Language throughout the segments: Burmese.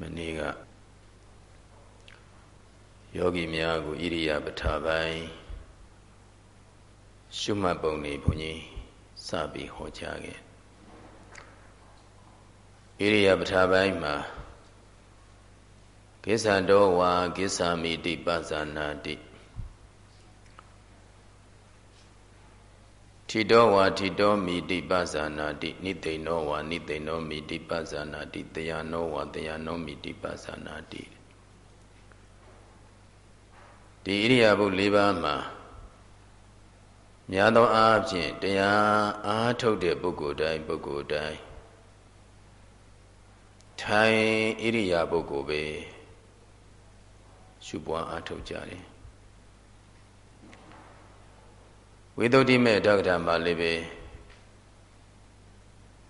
မနေ့ကယောဂီများကိုဣရိယာပထပိုင်းရှုမှတ်ပုံနေဘုန်းကြီးစပြီးဟောကြားခဲ့ဣရိယာပထပိုင်းမှာကိစ္ဆန္တောဝါကိစ္ဆာမိတိပဇာနာတိ ထိတောဝါထိတောမိတိပဇာနာတိနိသိဏောဝါနိသိဏောမိတိပဇာနာတိတယနောဝါတယနောမိတိပဇာနာတိဒီဣရိယာပု၄ပါးမှာများသောအားဖြင့်တရားအားထုတ်တဲ့ပုဂ္ဂိုလ်တိုင်းပုဂ္ဂိုလ်တိုင်းထိုင်ဣရိယာပုဂ္ဂိုလ်ပဲရှုပွားအားထုတ်ကြတယ် ဝိသုဒ္ဓိမေတက္ကထာမှာလည်းပဲ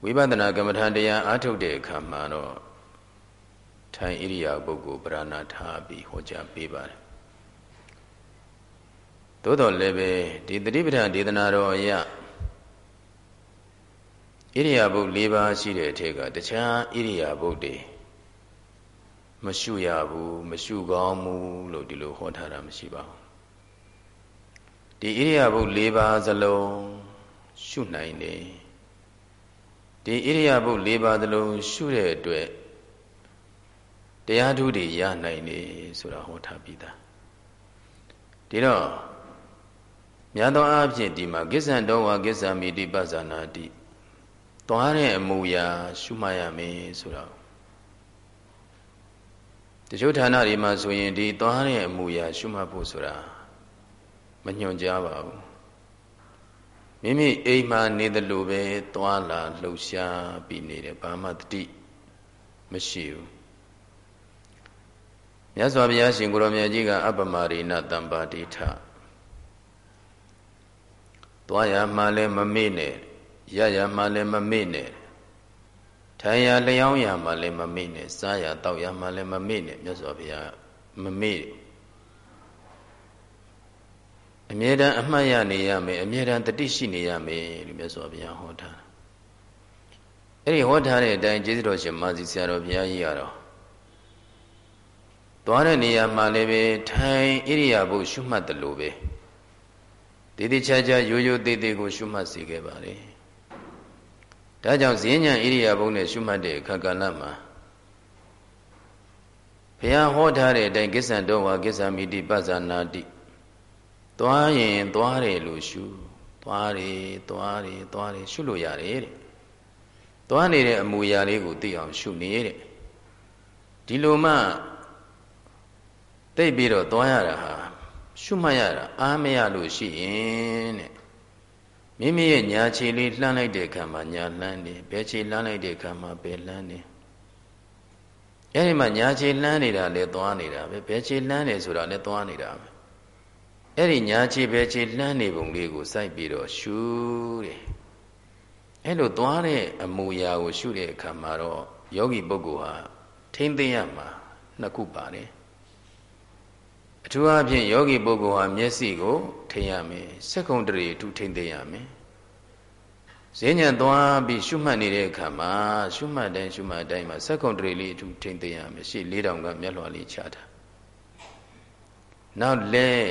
ဝိပဿနာကမ္မထာတရားအားထုတ်တဲ့အခါမှာတော့ထိုင်ဣရိယာပုဂ္ဂိုလ်ပရဏာထားပြီးဟောကြားပေးပါတယ်သို့တော်လည်းပဲဒီတတိပဋ္ဌာန်ဒေသနာတော်အရဣရိယာပုတ်၄ပါးရှိတဲ့အထက်ကတခြားဣရိယာပုတ်တွေမရှုရဘူးမရှုကောင်းဘူးလို့ဒီလိုဟောထားတာမရှိပါဘူး ဒီဣရိယာပုတ်၄ပါးစလုံးရှုနိုင်တယ်ဒီဣရိယာပုတ်၄ပါးစလုံးရှုတဲ့အတွက်တရားထုတွေရနိုင်တယ်ဆိုတာဟောထားပြီးသားဒီတော့များသောအားဖြင့်ဒီမှာကိစ္ဆံတော်ဝါကိစ္ဆာမိတိပဇာနာတိသွားတဲ့အမူအရာ ရှုမှတ်ရမယ်ဆိုတော့တချို့ဌာနတွေမှာဆိုရင်ဒီသွားတဲ့အမူအရာ ရှုမှတ်ဖို့ဆိုတာ မညွှန်ကြားပါဘူးမိမိအိမ်မှာနေတယ်လို့ပဲသွားလာလှုပ်ရှားပြီးနေတယ်ဘာမှတတိမရှိဘူးမြတ်စွာဘုရားရှင်ကိုရောင်မြတ်ကြီးကအပ္ပမရိဏတံပါတိထသွားရမှလည်းမမေ့နဲ့ရရမှလည်းမမေ့နဲ့ထိုင်ရလျောင်းရမှလည်းမမေ့နဲ့စားရတောက်ရမှလည်းမမေ့နဲ့မြတ်စွာဘုရားမမေ့ အမြဲတမ်းအမှတ်ရနေရမယ်အမြဲတမ်းတတိရှိနေရမယ်လို့မြတ်စွာဘုရားဟောထားအဲ့ဒီဟောထားတဲ့အတိုင်းကျေးဇူးတော်ရှင်မာစီဆရာတော်ဘုရားကြီးကတော့သွားတဲ့နေရာမှာလည်းပဲထိုင်ဣရိယာပုရှုမှတ်တယ်လို့ပဲတည်တည်ချာချာရိုးရိုးသေးသေးကိုရှုမှတ်စေခဲ့ပါလေဒါကြောင့်ဈဉ္ဉံဣရိယာပုနဲ့ရှုမှတ်တဲ့အခါကဏ္ဍမှာဘုရားဟောထားတဲ့အတိုင်းကိစ္ဆံတော်ဝါကိစ္ဆာမိတိပဇာနာတိ သွားရင်သွားတယ်လို့ရှုသွားတယ်သွားတယ်သွားတယ်ရှုလို့ရတယ်တဲ့သွားနေတဲ့အမူအရာလေးကိုသိအောင်ရှုနေတဲ့ဒီလိုမှသိပြီးတော့သွားရတာဟာရှုမှတ်ရတာအားမရလို့ရှိရင်တဲ့မိမိရဲ့ညာခြေလေးလှမ်းလိုက်တဲ့အခါမှာညာလှမ်းတယ်ဘယ်ခြေလှမ်းလိုက်တဲ့အခါမှာဘယ်လှမ်းတယ်အဲဒီမှာညာခြေလှမ်းနေတာလည်းသွားနေတာပဲဘယ်ခြေလှမ်းတယ်ဆိုတာလည်းသွားနေတာပဲ အဲ့ဒီညာခြေဘယ်ခြေလှမ်းနေပုံလေးကိုစိုက်ပြီးတော့ရှုတယ်အဲ့လိုသွားတဲ့အမူအရာကိုရှုတဲ့အခါမှာတော့ယောဂီပုဂ္ဂိုလ်ဟာထိမ့်သိရမှာနှစ်ခုပါတယ်အထူးအဖြင့်ယောဂီပုဂ္ဂိုလ်ဟာမျက်စိကို ထိရမယ်စက္ကုံတရေအထူးထိမ့်သိရမယ်ဈဉ္ဉံသွားပြီးရှုမှတ်နေတဲ့အခါမှာရှုမှတ်တိုင်းရှုမှတ်တိုင်းမှာစက္ကုံတရေလေးအထူးထိမ့်သိရမယ်ရှေ့၄တောင်ကမျက်လွှာလေးချတာနောက်လက်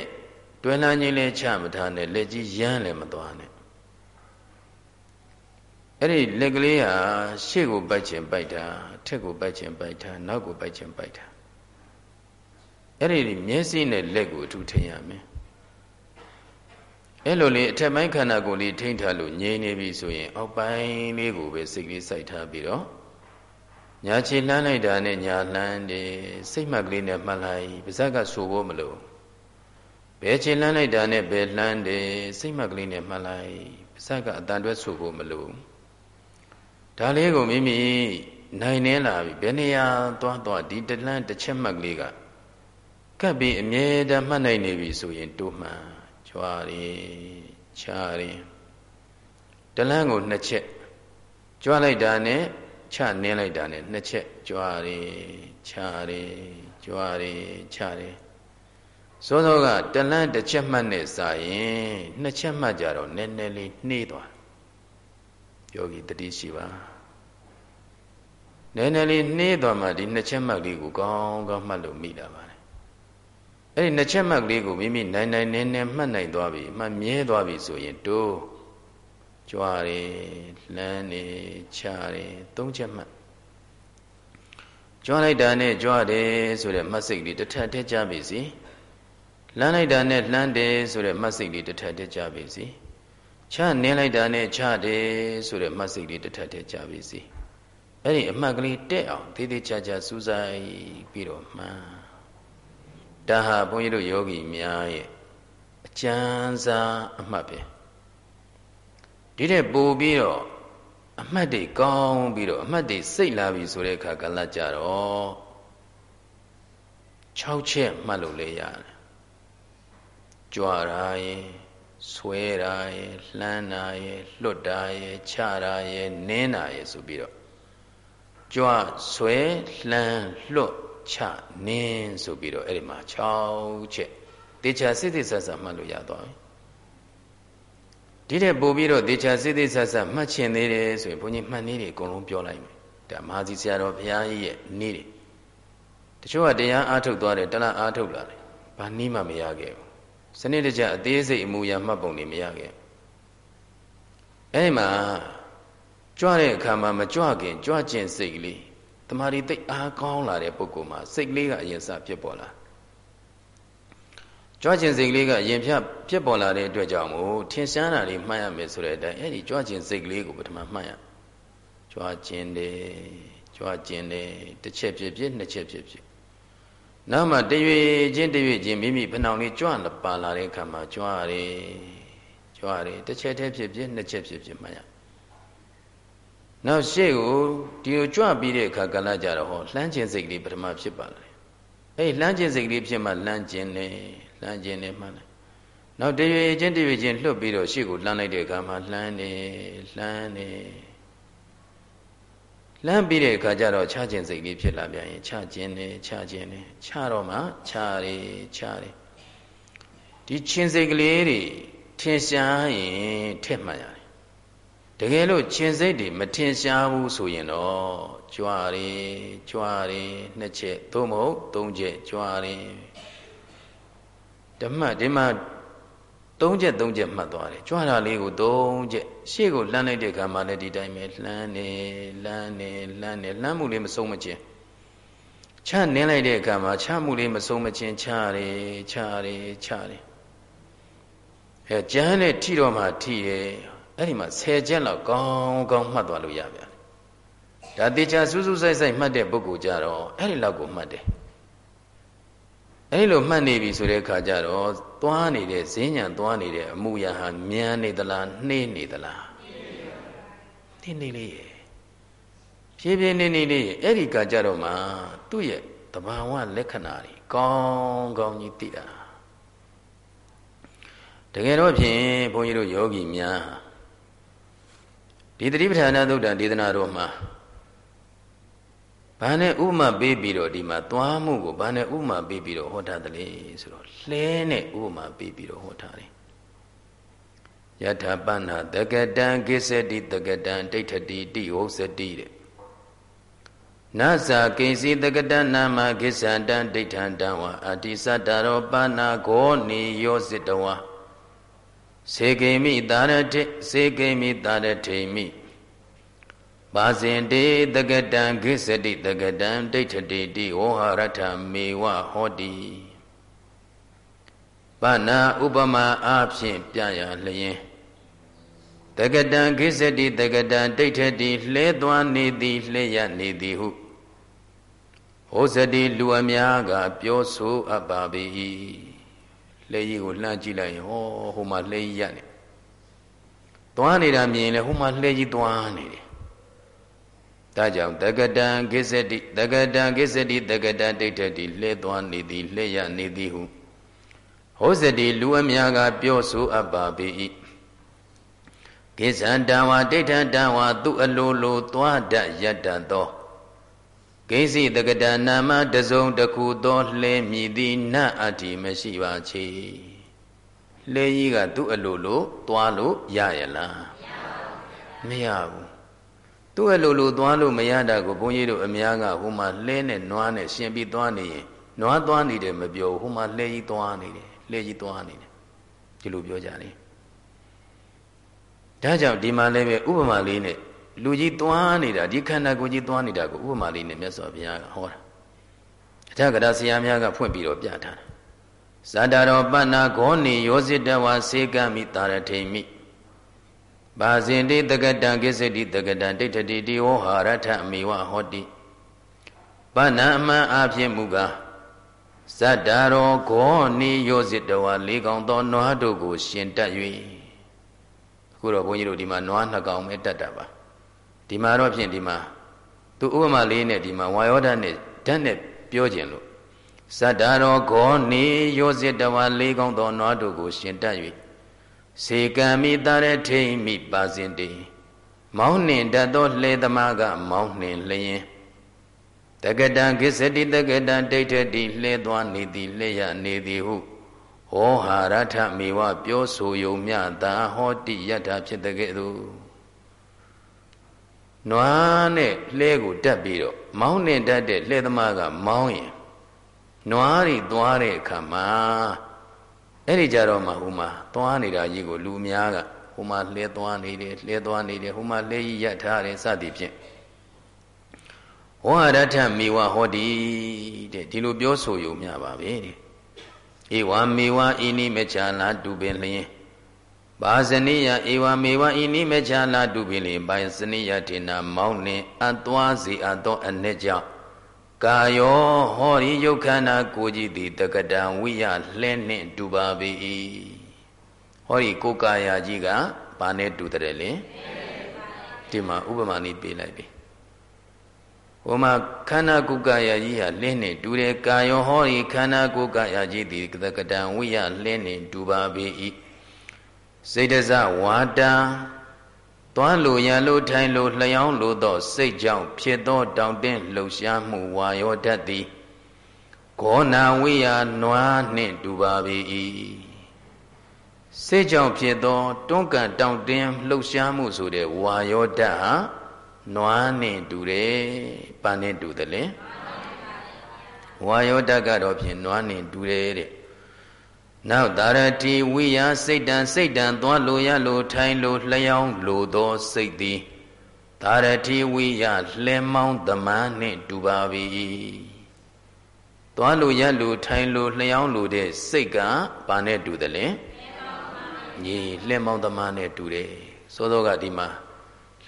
တွယ်လန်းကြီးလည်းချမထားနဲ့လက်ကြီးရမ်းလည်းမသွားနဲ့အဲ့ဒီလက်ကလေးဟာရှေ့ကိုပိုက်ချင်ပိုက်တာထက်ကိုပိုက်ချင်ပိုက်တာနောက်ကိုပိုက်ချင်ပိုက်တာအဲ့ဒီမျက်စိနဲ့လက်ကိုအထူးထိန်ရမယ်အဲ့လိုလေအထက်ပိုင်းခန္ဓာကိုယ်လေးထိန်ထားလို့ငြိမ်နေပြီဆိုရင် အောက်ပိုင်းလေးကိုပဲစိတ်ကလေးစိုက်ထားပြီးတော့ညာခြေလှမ်းလိုက်တာနဲ့ညာလှမ်းတယ်စိတ်မှတ်ကလေးနဲ့မှတ်လိုက်ပါဇက်ကဆူဖို့မလို့ ဘယ်ခြေလှမ်းလိုက်တာနဲ့ဘယ်လှမ်းတယ်စိတ်မှတ်ကလေးနဲ့မှတ်လိုက်ပါဇက်ကအတန်တွဲဆူဖို့မလို့ဒါလေးကိုမိမိနိုင်နေလာပြီဘယ်နေရာသွားသွားဒီတလန်းတစ်ချက်မှတ်ကလေးကကပ်ပြီးအမြဲတမ်းမှတ်နိုင်နေပြီဆိုရင်တိုးမှန်ကြွားရင်ချားရင်တလန်းကိုနှစ်ချက်ကြွားလိုက်တာနဲ့ချနင်းလိုက်တာနဲ့နှစ်ချက်ကြွားရင်ချားရင်ကြွားရင်ချားရင် စောစောကတလန်းတစ်ချက်မှတ်နဲ့စာရင်နှစ်ချက်မှတ်ကြတော့နည်းနည်းလေးနှေးသွားယောဂီတတိရှိပါနည်းနည်းလေးနှေးသွားမှဒီနှစ်ချက်မှတ်လေးကိုကောင်းကောင်းမှတ်လို့မိတာပါလေအဲ့ဒီနှစ်ချက်မှတ်လေးကိုမိမိနိုင်နိုင်နေနေမှတ်နိုင်သွားပြီမှတ်မြဲသွားပြီဆိုရင်တိုးကြွားတယ်လှမ်းတယ်ချတယ်သုံးချက်မှတ်ကြွားလိုက်တာနဲ့ကြွားတယ်ဆိုတဲ့မှတ်စိတ်လေးတစ်ထပ်ထည့်ကြပြီစီ လှမ်းလိုက်တာနဲ့လှမ်းတယ်ဆိုတဲ့မှတ်စိတ်လေးတစ်ထပ်ထည့်ကြပြီစီချနင်းလိုက်တာနဲ့ချတယ်ဆိုတဲ့မှတ်စိတ်လေးတစ်ထပ်ထည့်ကြပြီစီအဲ့ဒီအမှတ်ကလေးတက်အောင်သေးသေးချာချာစူးစိုက်ပြီးတော့မှန်ဒါဟာဘုန်းကြီးတို့ယောဂီများရဲ့အကျဉ်းစားအမှတ်ပဲဒီတဲ့ပို့ပြီးတော့အမှတ်တွေကောင်းပြီးတော့အမှတ်တွေစိတ်လာပြီဆိုတဲ့အခါကလည်းကြတော့6ချက်မှတ်လို့လေရတယ် ကြွားတာရဲ့ဆွဲတာရဲ့လှမ်းတာရဲ့လွတ်တာရဲ့ချတာရဲ့နင်းတာရဲ့ဆိုပြီးတော့ကြွဆွဲလှမ်းလွတ်ချနင်းဆိုပြီးတော့အဲ့ဒီမှာ6ချက်တေချာစိတ်သိဆက်ဆက်မှတ်လို့ရသွားပြီဒီတဲ့ပို့ပြီးတော့တေချာစိတ်သိဆက်ဆက်မှတ်ချင်သေးတယ်ဆိုရင်ဘုန်းကြီးမှတ်နည်းတွေအကုန်လုံးပြောလိုက်မယ်ဒါမဟာစီဆရာတော်ဘုရားကြီးရဲ့နည်းတွေတချို့ကတရားအားထုတ်သွားတယ်တလားအားထုတ်လာတယ်ဘာနည်းမှမရခဲ့ဘူး စနစ်တကျအသေးစိတ်အမူအရာမှတ်ပုံတွေမရခဲ့အဲ့ဒီမှာကြွတဲ့အခါမှာမကြွခင်ကြွခြင်းစိတ်ကလေးတမာရီသိအားကောင်းလာတဲ့ပုဂ္ဂိုလ်မှာစိတ်ကလေးကအရင်စဖြစ်ပေါ်လာကြွခြင်းစိတ်ကလေးကအရင်ဖြတ်ဖြစ်ပေါ်လာတဲ့အတွက်ကြောင့်မို့ထင်ရှားတာတွေမှတ်ရမယ်ဆိုတဲ့အတိုင်းအဲ့ဒီကြွခြင်းစိတ်ကလေးကိုပထမမှတ်ရကြွခြင်းတယ်ကြွခြင်းတယ်တစ်ချက်ဖြစ်ဖြစ်နှစ်ချက်ဖြစ်ဖြစ် နောက်မှတရွေချင်းတရွေချင်းမိမိဖဏောင်လေးကြွလာပါလာတဲ့အခါမှာကြွရတယ်ကြွရတယ်တစ်ချက်တည်းဖြစ်ဖြစ်နှစ်ချက်ဖြစ်ဖြစ်မှတ်ရနောက်ရှေ့ကိုဒီကိုကြွပြီးတဲ့အခါကလည်းကြတော့ဟောလှမ်းခြင်းစိတ်ကလေးပထမဖြစ်ပါလေအဲ့လှမ်းခြင်းစိတ်ကလေးဖြစ်မှလှမ်းခြင်းနဲ့လှမ်းခြင်းနဲ့မှန်တယ်နောက်တရွေချင်းတရွေချင်းလွတ်ပြီးတော့ရှေ့ကိုလှမ်းလိုက်တဲ့အခါမှာလှမ်းနေလှမ်းနေ လှမ်းပြီးတဲ့အခါကျတော့ခြားခြင်းစိတ်လေးဖြစ်လာပြန်ရင်ခြားခြင်းနဲ့ခြားခြင်းနဲ့ခြားတော့မှခြားရခြားရဒီချင်းစိတ်ကလေးတွေထင်ရှားရင်ထက်မှန်ရတယ်တကယ်လို့ချင်းစိတ်တွေမထင်ရှားဘူးဆိုရင်တော့ကြွားရကြွားရနှစ်ချက်သို့မဟုတ်သုံးချက်ကြွားရဓမ္မဒီမှာ သုံးချက်သုံးချက်မှတ်သွားတယ်ကြွားတာလေးကိုသုံးချက်ရှေ့ကိုလှမ်းလိုက်တဲ့ခါမှလည်းဒီတိုင်းပဲလှမ်းနေလှမ်းနေလှမ်းနေလှမ်းမှုလေးမဆုံးမချင်းချနင်းလိုက်တဲ့အခါမှာချမှုလေးမဆုံးမချင်းချရတယ်ချရတယ်ချရတယ်အဲကျမ်းနဲ့ထိတော့မှထိတယ်အဲ့ဒီမှာ10ချက်လောက်ကောင်းကောင်းမှတ်သွားလို့ရပြန်ဒါတေချာစူးစူးဆိုင်ဆိုင်မှတ်တဲ့ပုဂ္ဂိုလ်ကြတော့အဲ့ဒီလောက်ကိုမှတ်တယ် အဲ့လိုမှတ်နေပြီဆိုတဲ့အခါကျတော့သွားနေတဲ့ဈဉ္ညာသွားနေတဲ့အမှုရာဟာမြန်နေသလားနှေးနေသလားနှေးနေလေးရဲ့ဖြည်းဖြည်းနေနေလေးရဲ့အဲ့ဒီကကြတော့မှသူ့ရဲ့တဘာဝလက္ခဏာတွေကောင်းကောင်းကြီးသိတာတကယ်တော့ဖြင့်ဘုန်းကြီးတို့ယောဂီများဒီတတိပဋ္ဌာန်သုတ်တံဒေသနာတော်မှာ ဘာနဲ့ဥမာပေးပြီးတော့ဒီမှာသွားမှုကိုဘာနဲ့ဥမာပေးပြီးတော့ဟောထားသလဲဆိုတော့လှဲနဲ့ဥမာပေးပြီးတော့ဟောထားတယ်ယထာပဏ္ဏတကတံကိစ္စတိတကတံဒိဋ္ဌတိတိဝုစတိတဲ့နသကိစီတကတနာမကိစ္ဆန္တံဒိဋ္ဌံတံဝအတိသတ္တရောပါဏဂောနိယောစိတဝါစေကိမိတာရတိစေကိမိတာရထိမိ ပါဇင်တေတကတံခိစတိတကတံဒိဋ္ဌတိတိဝဟရထမေဝဟောတိဘာနာဥပမာအားဖြင့်ပြရလျင်တကတံခိစတိတကတံဒိဋ္ဌတိလှဲသွားနေသည်လှဲရနေသည်ဟုဟောစတိလူအများကပြောဆိုအပ်ပါ၏လက်ကြီးကိုလှမ်းကြည့်လိုက်ရင်ဟောဟိုမှာလက်ကြီးရနေသွားနေတာမြင်ရင်လည်းဟိုမှာလက်ကြီးသွားနေတယ် ဒါကြောင့်တက္ကတံကိစ္စတိတက္ကတံကိစ္စတိတက္ကတံဒိဋ္ဌတိလှဲသွားနေသည်လှဲရနေသည်ဟုဟောစတိလူအများကပြောဆိုအပ်ပါ၏ကိစ္စံတံဝါဒိဋ္ဌံတံဝါသူအလိုလိုသွားတတ်ရတတ်သောဂိစီတကတနာမတစုံတခုသောလှဲမြည်သည်နတ်အတ္တိမရှိပါချေလှဲကြီးကသူ့အလိုလိုသွားလို့ရရလားမရဘူး သူသူ့အလိုလိုသွားလို့မရတာကိုဘုန်းကြီးတို့အများကဟိုမှာလှဲနဲ့နွားနဲ့ရှင်ပြီးသွားနေရင်နွားသွားနေတယ်မပြောဟိုမှာလှဲကြီးသွားနေတယ်လှဲကြီးသွားနေတယ်ဒီလိုပြောကြတယ်ဒါကြောင့်ဒီမှာလည်းပဲဥပမာလေးနဲ့လူကြီးသွားနေတာဒီခန္ဓာကိုယ်ကြီးသွားနေတာကိုဥပမာလေးနဲ့မြတ်စွာဘုရားကဟောတာအထက်ကရာဆရာများကဖွင့်ပြီးတော့ပြထားတာဇာတာရောပဏ္ဏဂောနေယောဇိတဝါစေကမိတာရထိမိ ဘာဇင်တိတကတံကိစ္စတိတကတံဒိဋ္ဌတိတိဝဟာရထအမိဝဟောတိပဏ္ဏအမှန်အဖြစ်မူကားဇတ္တရောဂောနိယောဇိတဝါလေးကောင်သောနွားတို့ကို ရှင်တက်၍အခုတော့ဘုန်းကြီးတို့ဒီမှာနွားနှစ်ကောင်ပဲတက်တာပါဒီမှာတော့ဖြင့်ဒီမှာသူဥပမာလေးနဲ့ဒီမှာဝါယောဓာတ်နဲ့ဓာတ်နဲ့ပြောခြင်းလို့ဇတ္တရောဂောနိယောဇိတဝါလေးကောင်သောနွားတို့ကိုရှင်တက်၍ စေကံမိတာရထိမိပါစဉ်တေမောင်းနှင်တတ်သောလှေသမားကမောင်းနှင်လျင်တကတံကိစ္စတိတကတံဒိဋ္ဌတိလှဲသွားနေသည်လှဲရနေသည်ဟုဟောဟာရထမေဝပြောဆိုယုံမြတာဟောတိယထာဖြစ်တဲ့ကဲ့သို့နွားနဲ့လှဲကိုတက်ပြီးတော့မောင်းနဲ့တက်တဲ့လှဲသမားကမောင်းရင်နွားတွေသွားတဲ့အခါမှာ အဲ့ဒီကြတော့မှဟိုမှာသွားနေတာကြီးကိုလူများကဟိုမှာလှဲသွားနေတယ်လှဲသွားနေတယ်ဟိုမှာလှဲကြီးရထားတယ်စသည်ဖြင့်ဝါရထမေဝဟောတိတဲ့ဒီလိုပြောဆိုယူမြပါပဲတဲ့ဧဝမေဝဣနိမချာလာတုပင်လျင်ဘာဇနိယဧဝမေဝဣနိမချာလာတုပင်လျင်ဘာဇနိယထေနာမောင်းနှင့်အသွားစီအပ်သောအ내ကြောင့် ကာယောဟောရိယုတ်ခန္ဓာကိုကြည်သည်တကတံဝိယလှဲနှင့်တူပါပေ၏ဟောရိကိုကာယကြီးကဘာနဲ့တူတယ်လဲဒီမှာဥပမာနည်းပေးလိုက်ပြီဟိုမှာခန္ဓာကိုယ်ကာယကြီးဟာလင်းနေတူတယ်ကာယောဟောဤခန္ဓာကိုယ်ကာယကြီးသည်ကကတံဝိယလင်းနေတူပါပေ၏စိတ်တစဝါတံ သွားလိုရလိုထိုင်လိုလျောင်းလိုသောစိတ်ကြောင့်ဖြစ်သောတောင့်တင်းလှုပ်ရှားမှုဝါယောတတ်သည်ဂောနာဝိယနွားနှင့်တူပါပေ၏စိတ်ကြောင့်ဖြစ်သောတွန်းကန်တောင့်တင်းလှုပ်ရှားမှုဆိုတဲ့ဝါယောတတ်ဟာနွားနဲ့တူတယ်ပန်းနဲ့တူတယ်လေဝါယောတကတော့ဖြင့်နွားနဲ့တူတယ်တဲ့ နောက်တာရတိဝိယစိတ်တံစိတ်တံသွားလိုရလိုထိုင်လိုလျောင်းလိုသောစိတ်သည်တာရတိဝိယလှဲမောင်းတမန်နှင့်တူပါ၏သွားလိုရလိုထိုင်လိုလျောင်းလိုတဲ့စိတ်ကဘာနဲ့တူတယ်လဲညီလှဲမောင်းတမန်နဲ့တူတယ်သောသောကဒီမှာ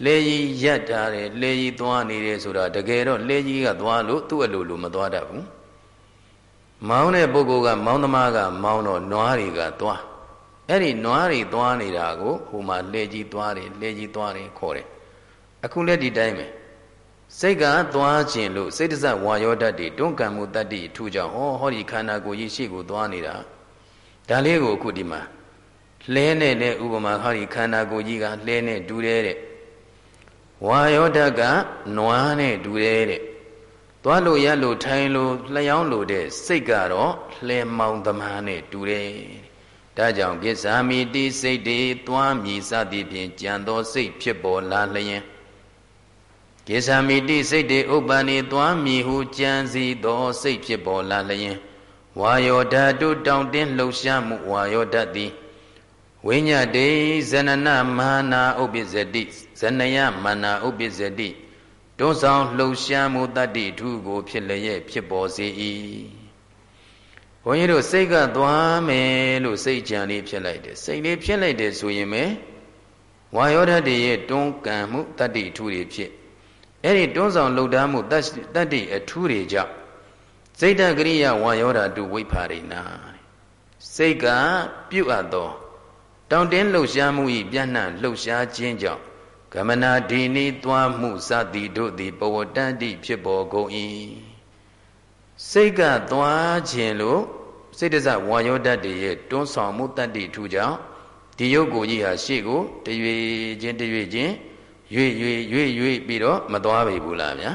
လေကြီးရက်ထားတယ်လေကြီးသွားနေတယ်ဆိုတာတကယ်တော့လေကြီးကသွားလို့သူ့အလိုလိုမသွားတတ်ဘူး မောင်းတဲ့ပုဂ္ဂိုလ်ကမောင်းသမားကမောင်းတော့နွားတွေကသွားအဲ့ဒီနွားတွေသွားနေတာကိုဟိုမှာလေကြီးသွားတယ်လေကြီးသွားတယ်ခေါ်တယ်အခုလည်းဒီတိုင်းပဲစိတ်ကသွားခြင်းလို့စိတ်တစဝါယောဓာတ်တွေတွန်းကံမှုတတ္တိထူကြောင့်ဟောဟောဒီခန္ဓာကိုယ်ကြီးရှိကိုသွားနေတာဒါလေးကိုအခုဒီမှာလဲနဲ့နဲ့ဥပမာဟောဒီခန္ဓာကိုယ်ကြီးကလဲနဲ့တူတယ်တဲ့ဝါယောဓာတ်ကနွားနဲ့တူတယ်တဲ့ သွားလို့ရလို့ထိုင်လို့လျှောင်းလို့တဲ့စိတ်ကတော့လှဲမောင်သမားနဲ့တူတယ်ဒါကြောင့်ပစ္စာမိတိစိတ်တွေသွားမြည်စသည်ဖြင့်ကြံသောစိတ်ဖြစ်ပေါ်လာလျင်ကိစ္ဆာမိတိစိတ်တွေဥပ္ပန်နေသွားမြည်ဟုကြံစီသောစိတ်ဖြစ်ပေါ်လာလျင်ဝါယောဓာတုတောင့်တင်းလှုပ်ရှားမှုဝါယောဓာတ်သည်ဝိညာတေဇနနမာနာဥပ္ပဇတိဇနယမာနာဥပ္ပဇတိ တွန်းဆောင်လှုပ်ရှားမှုတတ္တိထူကို ဖြစ်လျက်ဖြစ်ပေါ်စေ၏ဘုန်းကြီးတို့စိတ်ကသွားမယ်လို့စိတ်ကြံလေးဖြစ်လိုက်တယ်စိတ်လေးဖြစ်လိုက်တယ်ဆိုရင်ပဲဝါယောဓာတ်ရဲ့တွန်းကန်မှုတတ္တိထူတွေဖြစ်အဲ့ဒီတွန်းဆောင်လှုပ်ဒါးမှုတတ္တိအထူးတွေကြောင့်စိတ်တကရိယဝါယောဓာတုဝိဖာရိနာစိတ်ကပြုတ်အပ်သောတောင့်တင်းလှုပ်ရှားမှု၏ပြန့်နှံ့လှုပ်ရှားခြင်းကြောင့် ကမနာဒီနီသွားမှုစသည်တို့သည်ပဝတ္တန္တိဖြစ်ပေါ်ကုန်၏စိတ်ကသွားခြင်းလို့စိတ်တစဝါယောတတ်တည်းရဲ့တွန်းဆောင်မှုတတ္တိထူကြောင့်ဒီယုတ်ကိုကြီးဟာရှေ့ကိုတရွေချင်းတရွေချင်းရွေ့ရွေ့ရွေ့ရွေ့ပြီးတော့မသွားပြီဘူးလားဗျာ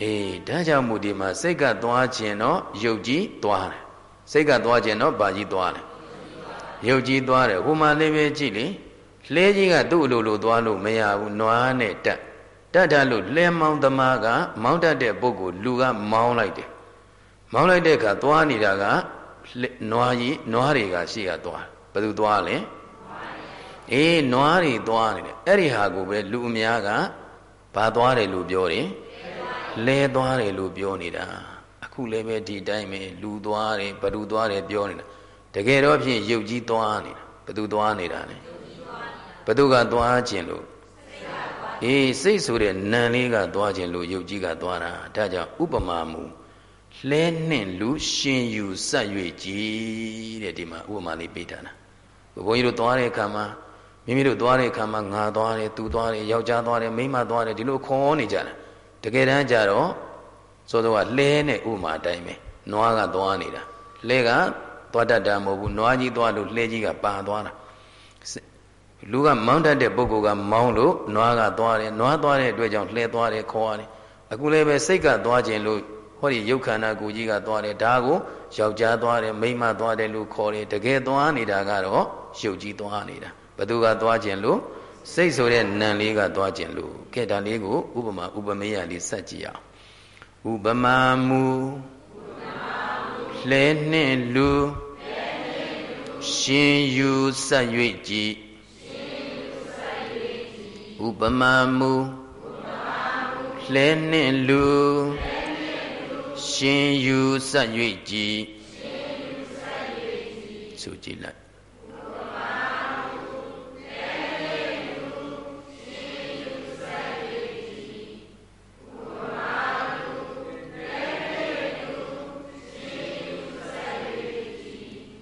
အေးဒါကြောင့်မူဒီမှာစိတ်ကသွားခြင်းတော့ယုတ်ကြီးသွားတယ်စိတ်ကသွားခြင်းတော့ဘာကြီးသွားတယ်ရုပ်ကြီးသွားတယ်ဟိုမှာလေးပဲကြည့်လေ လှဲကြီးကသူ့အလိုလိုသွားလို့မရဘူးနွားနဲ့တက်တ်တာလို့လဲမောင်းသမားကမောင်းတတ်တဲ့ပုဂ္ဂိုလ်လူကမောင်းလိုက်တယ်မောင်းလိုက်တဲ့အခါသွားနေတာကနွားကြီးနွားတွေကရှေ့ကသွားဘယ်သူသွားလဲအေးနွားတွေသွားနေတယ်အဲ့ဒီဟာကိုပဲလူအများကဘာသွားတယ်လို့ပြောတယ်လဲသွားတယ်လို့ပြောနေတာအခုလည်းပဲဒီတိုင်းပဲလူသွားတယ်ဘသူသွားတယ်ပြောနေတာတကယ်တော့ဖြင့်ရုပ်ကြီးသွားနေတာဘသူသွားနေတာလဲ ဘသူကသွားခြင်းလို့အေးစိတ်ဆိုတဲ့နံလေးကသွားခြင်းလို့ရုပ်ကြီးကသွားတာဒါကြောင့်ဥပမာမူလဲနှင့်လူရှင်ယူဆက်၍ကြည်တဲ့ဒီမှာဥပမာလေးပေးထားတာဘုန်းကြီးတို့သွားတဲ့အခါမှာမိမိတို့သွားတဲ့အခါမှာငါသွားတယ်သူသွားတယ်ယောက်ျားသွားတယ်မိန်းမသွားတယ်ဒီလိုခေါ်နေကြတာတကယ်တမ်းကျတော့စောစောကလဲနဲ့ဥမာအတိုင်းပဲနွားကသွားနေတာလဲကသွားတတ်တာမဟုတ်ဘူးနွားကြီးသွားလို့လှဲကြီးကပါသွားတာ လူကမောင်းတတ်တဲ့ပုဂ္ဂိုလ်ကမောင်းလို့နွားကသွားတယ်နွားသွားတဲ့အတွက်ကြောင့်လှဲသွားတယ်ခေါ်ရတယ်အခုလည်းပဲစိတ်ကသွားခြင်းလို့ဟောဒီရုပ်ခန္ဓာကိုယ်ကြီးကသွားတယ်ဒါကိုယောက်ျားသွားတယ်မိန်းမသွားတယ်လို့ခေါ်တယ်တကယ်သွားနေတာကတော့ရုပ်ကြီးသွားနေတာဘသူကသွားခြင်းလို့စိတ်ဆိုတဲ့နံလေးကသွားခြင်းလို့ကဲဒါလေးကိုဥပမာဥပမေယလေးဆက်ကြည့်အောင်ဥပမာမူလဲနှင့်လူရှင်ယူဆက်၍ကြည် ဥပမာမူလဲနှင့်လူရှင်ယူဆက်၍ကြည်ဆိုကြည့်လိုက်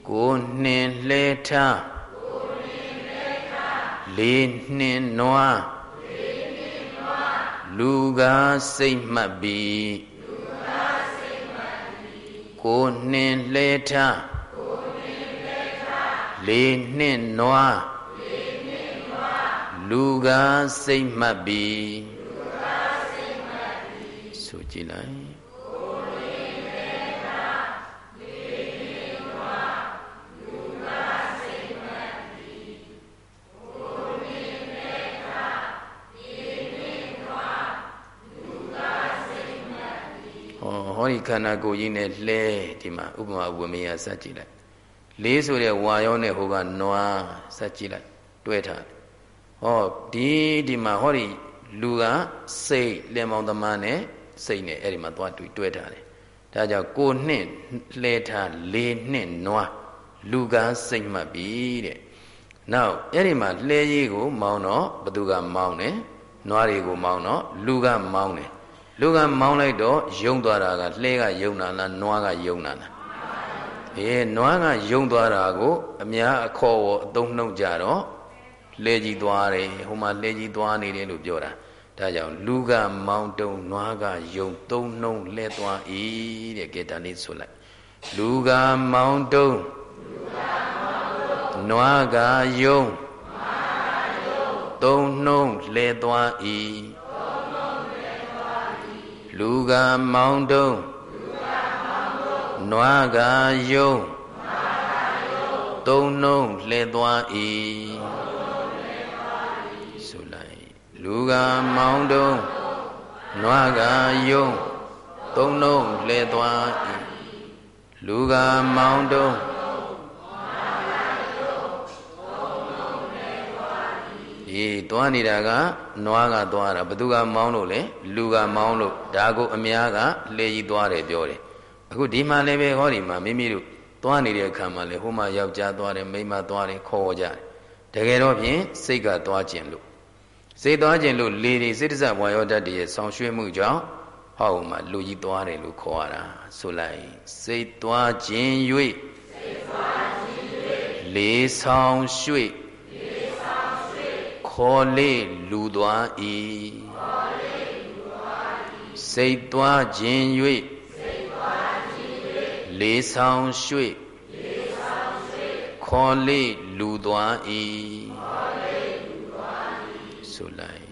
ကိုနှင်လှဲထား လေးနှင်နွားလူကားစိတ်မှတ်ပြီးကိုနှင်လှဲထားလေးနှင်နွားလူကားစိတ်မှတ်ပြီးဆိုကြည့်လိုက်ော ဒီခန္ဓာကိုယ်ကြီးနဲ့လှဲဒီမှာဥပမာဝမေယစကြည့်လိုက်လေးဆိုတဲ့ဝါရောနဲ့ဟိုကနွားစကြည့်လိုက်တွဲထားဟောဒီဒီမှာဟောဒီလူကစိတ်လင်မောင်သမားနဲ့စိတ်နဲ့အဲ့ဒီမှာသွားတွေ့တွဲထားတယ်ဒါကြောင့်ကိုနှစ်လှဲထားလေးနှစ်နွားလူကစိတ်မှတ်ပြီတဲ့နောက်အဲ့ဒီမှာလှဲကြီးကို မောင်းတော့ဘသူကမောင်းတယ်နွားတွေကိုမောင်းတော့လူကမောင်းတယ် လူကမောင်းလိုက်တော့ယုံသွားတာကလှဲကယုံတာလားနွားကယုံတာလားအေးနွားကယုံသွားတာကိုအများအခေါ်ကိုအသုံးနှုတ်ကြတော့လှဲကြီးသွားတယ်ဟိုမှာလှဲကြီးသွားနေတယ်လို့ပြောတာဒါကြောင့်လူကမောင်းတုံနွားကယုံသုံးနှုံလှဲသွား၏တဲ့ကဲဒါလေးဆိုလိုက်လူကမောင်းတုံနွားကယုံသုံးနှုံလှဲသွား၏ လူကမောင်းတုံးနွားကယုံသုံးနှုံလှဲသွား၏ဆိုလိုက်လူကမောင်းတုံးနွားကယုံသုံးနှုံလှဲသွား၏လူကမောင်းတုံး အေးသွားနေတာကနွားကသွားတာဘသူကမောင်းလို့လဲလူကမောင်းလို့ဒါကိုအများကလေကြီးသွားတယ်ပြောတယ်အခုဒီမှာလည်းပဲဟောဒီမှာမိမိတို့သွားနေတဲ့အခါမှာလေဟိုမှာယောက်ျားသွားတယ်မိန်းမသွားတယ်ခေါ်ကြတယ်တကယ်တော့ဖြင့်စိတ်ကသွားခြင်းလို့စိတ်သွားခြင်းလို့လေဒီစိတ္တဇဝါယောဓာတ်တည်းရဲ့ဆောင်းရွှေ့မှုကြောင့်ဟောမှာလူကြီးသွားတယ်လို့ခေါ်ရတာဆိုလိုက်စိတ်သွားခြင်း၍စိတ်သွားခြင်း၍လေးဆောင်ရွှေ့ ခေါ်လေလူသွား၏စိတ်သွားခြင်း၍လေးဆောင်ရွှေ့ခေါ်လေလူသွား၏ဆိုလိုက်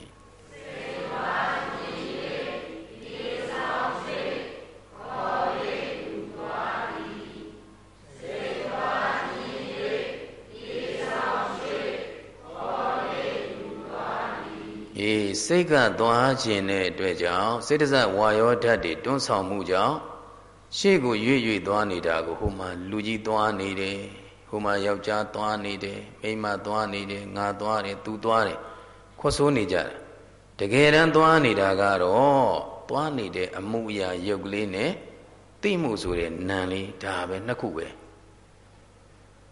အေးစိတ်ကသွားခြင်းတဲ့အတွက်ကြောင့်စေတဇဝါယောဓာတ်တွေတွန်းဆောင်မှုကြောင့်ရှေ့ကိုရွေ့ရွေ့သွားနေတာကိုဟိုမှာလူကြီးသွားနေတယ်ဟိုမှာယောက်ျားသွားနေတယ်မိန်းမသွားနေတယ်ငါသွားတယ်သူသွားတယ်ခွတ်ဆိုးနေကြတယ်တကယ်တမ်းသွားနေတာကတော့သွားနေတဲ့အမှုအရာရုပ်ကလေးနဲ့သိမှုဆိုတဲ့နံလေးဒါပဲနှစ်ခုပဲ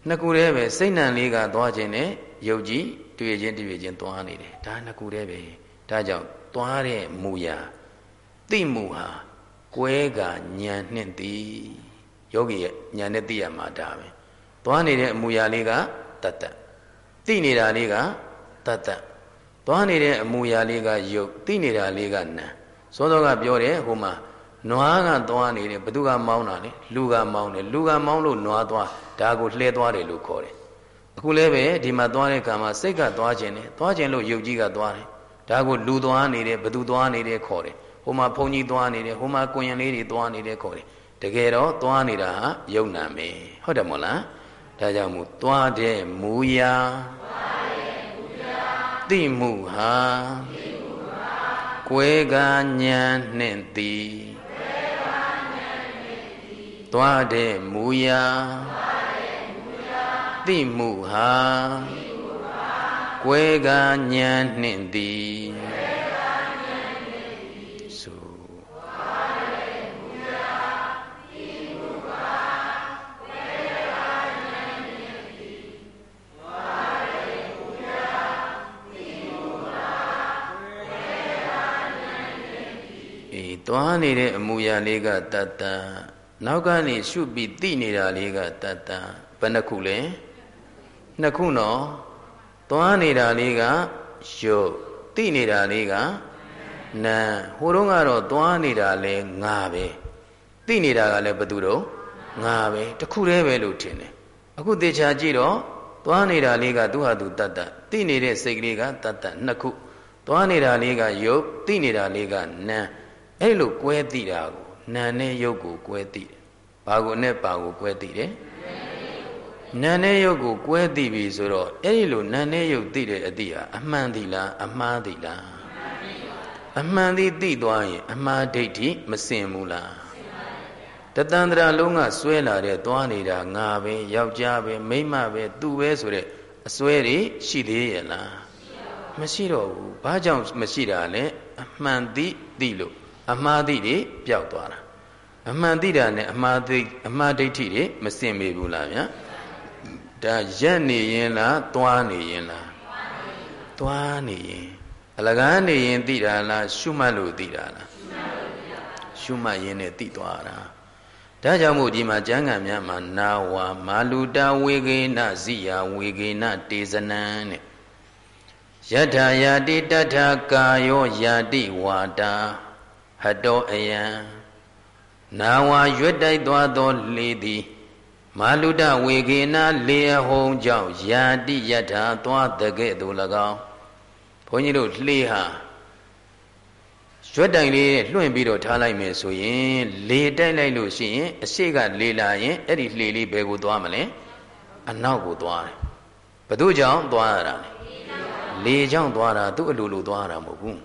နှစ်ခုတည်းပဲစိတ်နံလေးကသွားခြင်းနဲ့ရုပ်ကြီး တွေ့ချင်းတွေ့ချင်းသွားနေတယ်ဒါနှစ်ခုတည်းပဲဒါကြောင့်သွားတဲ့မူရာသိမှုဟာကွဲကညံနှင့်သည်ယောဂီရဲ့ညံနဲ့သိရမှာဒါပဲသွားနေတဲ့အမူအရာလေးကတတ်တတ်သိနေတာလေးကတတ်တတ်သွားနေတဲ့အမူအရာလေးကယုတ်သိနေတာလေးကနံစောစောကပြောတယ်ဟိုမှာနွားကသွားနေတယ်ဘသူကမောင်းတာလေလူကမောင်းတယ်လူကမောင်းလို့နွားသွားဒါကိုလှဲသွားတယ်လို့ခေါ်တယ် အခုလည်းပဲဒီမှာသွားတဲ့ကံမှာစိတ်ကသွားခြင်းတယ်သွားခြင်းလို့ယုတ်ကြီးကသွားတယ်ဒါကိုလူသွားနေတယ်ဘသူသွားနေတယ်ခေါ်တယ်ဟိုမှာဘုံကြီးသွားနေတယ်ဟိုမှာကိုရင်လေးတွေသွားနေတယ်ခေါ်တယ်တကယ်တော့သွားနေတာဟာယုံနာမယ်ဟုတ်တယ်မို့လားဒါကြောင့်မို့သွားတဲ့မူရာသိမှုဟာကွဲကညံနှင့်သည်သွားတဲ့မူရာ သိမှုဟာကွဲကညံနှင့်သည်သွားနေတဲ့အမူအရာလေးကတတ္တနောက်ကနေရှုပြီးသိနေတာလေးကတတ္တဘယ်နှခုလဲ နှစ်ခုနော်သွားနေတာလေးကယုတ်သိနေတာလေးကနာဟိုတုန်းကတော့သွားနေတာလဲငါပဲသိနေတာကလည်းဘသူတော့ငါပဲတခုတည်းပဲလို့ထင်တယ်အခုသေချာကြည့်တော့သွားနေတာလေးကသူဟာသူတတ္တသိနေတဲ့စိတ်ကလေးကတတ္တနှစ်ခုသွားနေတာလေးကယုတ်သိနေတာလေးကနာအဲ့လိုကွဲသိတာကိုနာနဲ့ယုတ်ကိုကွဲသိတယ်ဘာကိုနဲ့ပါကိုကွဲသိတယ် နာနဲ့ယုတ်ကိုကွဲသိပြီဆိုတော့အဲ့ဒီလိုနာနဲ့ယုတ်သိတဲ့အသည့်ဟာအမှန်သီလားအမှားသီလားအမှန်သီသိသွားရင် အမှားဒိဋ္ဌိမစင်ဘူးလားတတန္တရာလုံးကစွဲလာတဲ့သွားနေတာငါပဲယောက်ျားပဲမိန်းမပဲသူပဲဆိုတဲ့အစွဲတွေရှိသေးရဲ့လားမရှိတော့ဘူးဘာကြောင့်မရှိတာလဲအမှန်သိသိလို့အမှားသိတွေပျောက်သွားတာအမှန်သိတာနဲ့အမှားသိအမှားဒိဋ္ဌိတွေမစင်မေဘူးလားဗျာ ဒါရက်နေရင်လားသွားနေရင်လားသွားနေရင်အလကားနေရင်သိတာလားရှုမှတ်လို့သိတာလားရှုမှတ်ရင်နဲ့သိသွားတာဒါကြောင့်မို့ဒီမှာကျမ်းဂန်များမှာနာဝါမာလူတာဝေကေနဇိယဝေကေနတေဇနံတဲ့ယထာယာတိတထကာယောယာတိဝါတာဟတောအယံနာဝါရွတ်တိုက်သွားသောလေသည် မာလုဒဝေကေနာလေအဟုံကြောင့်ယာတိယထာသွားတကဲ့သို့၎င်းဘုန်းကြီးတို့လှေဟာရွက်တိုင်လေးလွှင့်ပြီးတော့ထားလိုက်မယ်ဆိုရင်လေတိုက်လိုက်လို့ရှိရင်အရှိကလေလာရင်အဲ့ဒီလှေလေးဘယ်ကိုသွားမလဲအနောက်ကိုသွားတယ်ဘသူကြောင့်သွားရတာလဲလေကြောင့်သွားတာသူ့အလိုလိုသွားတာမဟုတ်ဘူး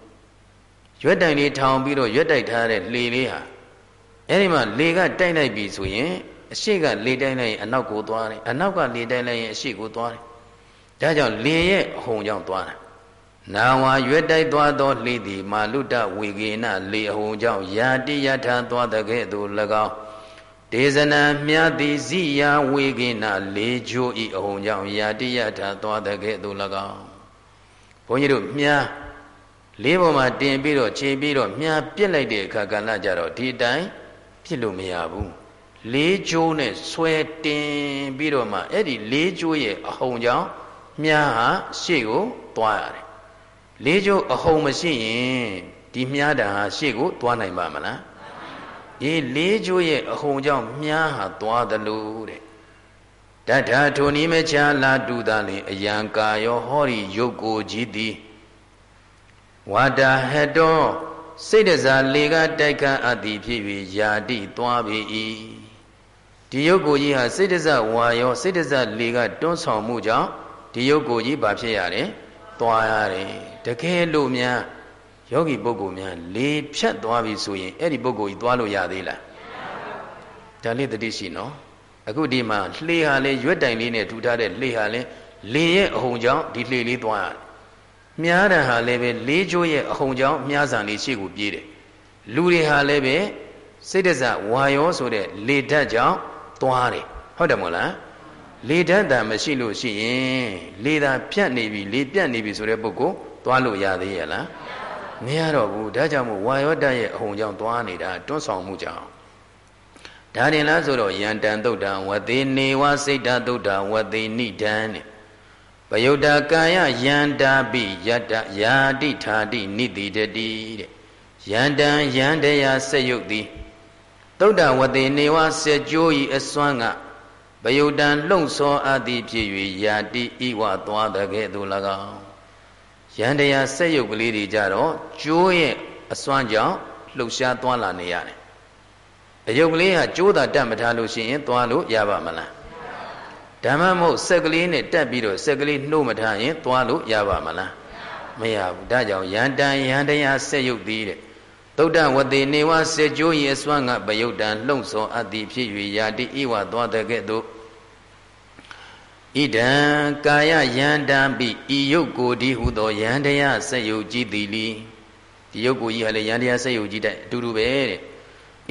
ရွက်တိုင်လေးထောင်ပြီးတော့ရွက်တိုက်ထားတဲ့လေလေးဟာအဲ့ဒီမှာလေကတိုက်လိုက်ပြီဆိုရင် အရှိကလေတိုက်လိုက်ရင်အနောက်ကိုသွားတယ်အနောက်ကလေတိုက်လိုက်ရင်အရှိကိုသွားတယ်ဒါကြောင့်လေရဲ့အဟုန်ကြောင့်သွားတာနာဝါရွက်တိုက်သွားသောလေသည်မာလုတဝေကေနလေအဟုန်ကြောင့်ယာတိယထာသွားတဲ့ကဲ့သို့၎င်းဒေဇနာမြတ်သည်ဇိယာဝေကေနလေချိုဤအဟုန်ကြောင့်ယာတိယထာသွားတဲ့ကဲ့သို့၎င်းဘုန်းကြီးတို့မြားလေးပေါ်မှာတင်ပြီးတော့ခြေပြီးတော့မြားပြစ်လိုက်တဲ့အခါကဏ္ဍကြတော့ဒီအတိုင်းဖြစ်လို့မရဘူး လေးကျိုးနဲ့ဆွဲတင်ပြီးတော့မှအဲ့ဒီလေးကျိုးရဲ့အဟုန်ကြောင့်မြားဟာရှေ့ကိုသွားရတယ်လေးကျိုးအဟုန်မရှိရင်ဒီမြားတံဟာရှေ့ကိုသွားနိုင်ပါမလားဒီလေးကျိုးရဲ့အဟုန်ကြောင့်မြားဟာသွားတယ်လို့တဲ့တထာထိုနည်းမချာလာတူတာလင်အယံကာယောဟောဒီယုတ်ကိုကြီးသည်ဝါတာဟတော စိတ်တစားလေကတိုက်ခတ်အပ်သည်ဖြစ်၍ယာတိသွားပေ၏ဒီယုတ်ကိုကြီးဟာစိတ်တစားဝါရောစိတ်တစားလေကတွန်းဆောင်မှုကြောင့်ဒီယုတ်ကိုကြီးဘာဖြစ်ရတယ်သွားရတယ်တကယ်လို့များယောဂီပုဂ္ဂိုလ်များလေဖြတ်သွားပြီဆိုရင်အဲ့ဒီပုဂ္ဂိုလ်ကြီးသွားလို့ရသေးလားဒါလေးတတိရှိနော်အခုဒီမှာလှေဟာလေရွက်တိုင်လေးနဲ့ထူထားတဲ့လှေဟာလေလေရဲ့အဟုန်ကြောင့်ဒီလှေလေးသွားရတယ် မြားတယ်ဟာလည်းပဲလေးချိုးရဲ့အဟုန်ကြောင့်မြားဆန်လေးရှေ့ကိုပြေးတယ်လူတွေဟာလည်းပဲစိတ်တစဝါယောဆိုတဲ့လေဓာတ်ကြောင့်သွားတယ်ဟုတ်တယ်မို့လားလေဓာတ်တာမရှိလို့ရှိရင်လေသာပြတ်နေပြီလေပြတ်နေပြီဆိုတဲ့ပုဂ္ဂိုလ်သွားလို့ရသေးရဲ့လားမရတော့ဘူးဒါကြောင့်မို့ဝါယောဓာတ်ရဲ့အဟုန်ကြောင့်သွားနေတာတွန်းဆောင်မှုကြောင့်ဒါရင်လားဆိုတော့ယန္တန်သုတ်တံဝတိနေဝစိတ်တသုတ်တံဝတိနိဒံတဲ့ ပယုတ်တာကာယယန္တာပိယတ္တယာတိထာတိနိတိတတိတဲ့ယန္တံယန္တရာဆက်ယုတ်သည်သုတ်တဝတိနေဝဆက်ကြိုးဤအစွမ်းကပယုတ်တံလှုံ့ဆောအပ်သည်ဖြစ်၍ယာတိဤဝသွားတဲ့ကဲ့သို့၎င်းယန္တရာဆက်ယုတ်ကလေးတွေကြတော့ကျိုးရဲ့အစွမ်းကြောင့်လှုပ်ရှားသွားလာနေရတယ်အယုတ်ကလေးဟာကျိုးတာတတ်မထားလို့ရှိရင်သွားလို့ရပါမလား ဓမ္မမဟုတ်စက်ကလေးနဲ့တက်ပြီးတော့စက်ကလေးနှိုးမထားရင်သွားလို့ရပါမလားမရဘူးဒါကြောင့်ယန္တန်ယန္တရာဆက်ယုတ်သည်တဲ့သုဒ္ဓဝတိနေဝစေကျိုးရဲ့စွမ်းငါပယုတ်တံလှုံ့ဆော်အပ်သည်ဖြစ်၍ယာတိဤဝသွားတဲ့ကဲ့သို့ဣဒံကာယယန္တံပိဤယုတ်ကိုဒီဟုသောယန္တရာဆက်ယုတ်ကြည်သည်လီဒီယုတ်ကိုကြီးဟာလေယန္တရာဆက်ယုတ်ကြည်တဲ့အတူတူပဲတဲ့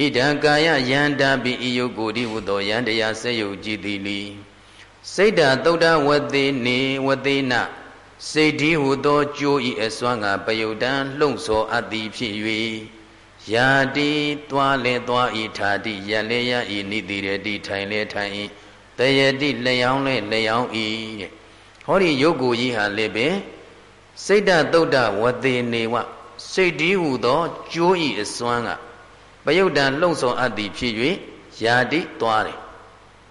ဣဒံကာယယန္တံပိဤယုတ်ကိုဒီဟုသောယန္တရာဆက်ယုတ်ကြည်သည်လီ စိတ်ဓာသုဒ္ဓဝတိနေဝတိနစိတ်ဒီဟုသောကြိုးဤအစွမ်းကပယုတ်တံလှုံ့ဆော်အပ်သည်ဖြစ်၍ယာတိသွားလေသွားဤထာတိရလေရဤနိတိရတိထိုင်လေထိုင်ဤတယတိလျောင်းလေလျောင်းဤတဲ့ဟောဒီယုတ်ကိုကြီးဟာလည်းပဲစိတ်ဓာသုဒ္ဓဝတိနေဝစိတ်ဒီဟုသောကြိုးဤအစွမ်းကပယုတ်တံလှုံ့ဆော်အပ်သည်ဖြစ်၍ယာတိသွားတယ်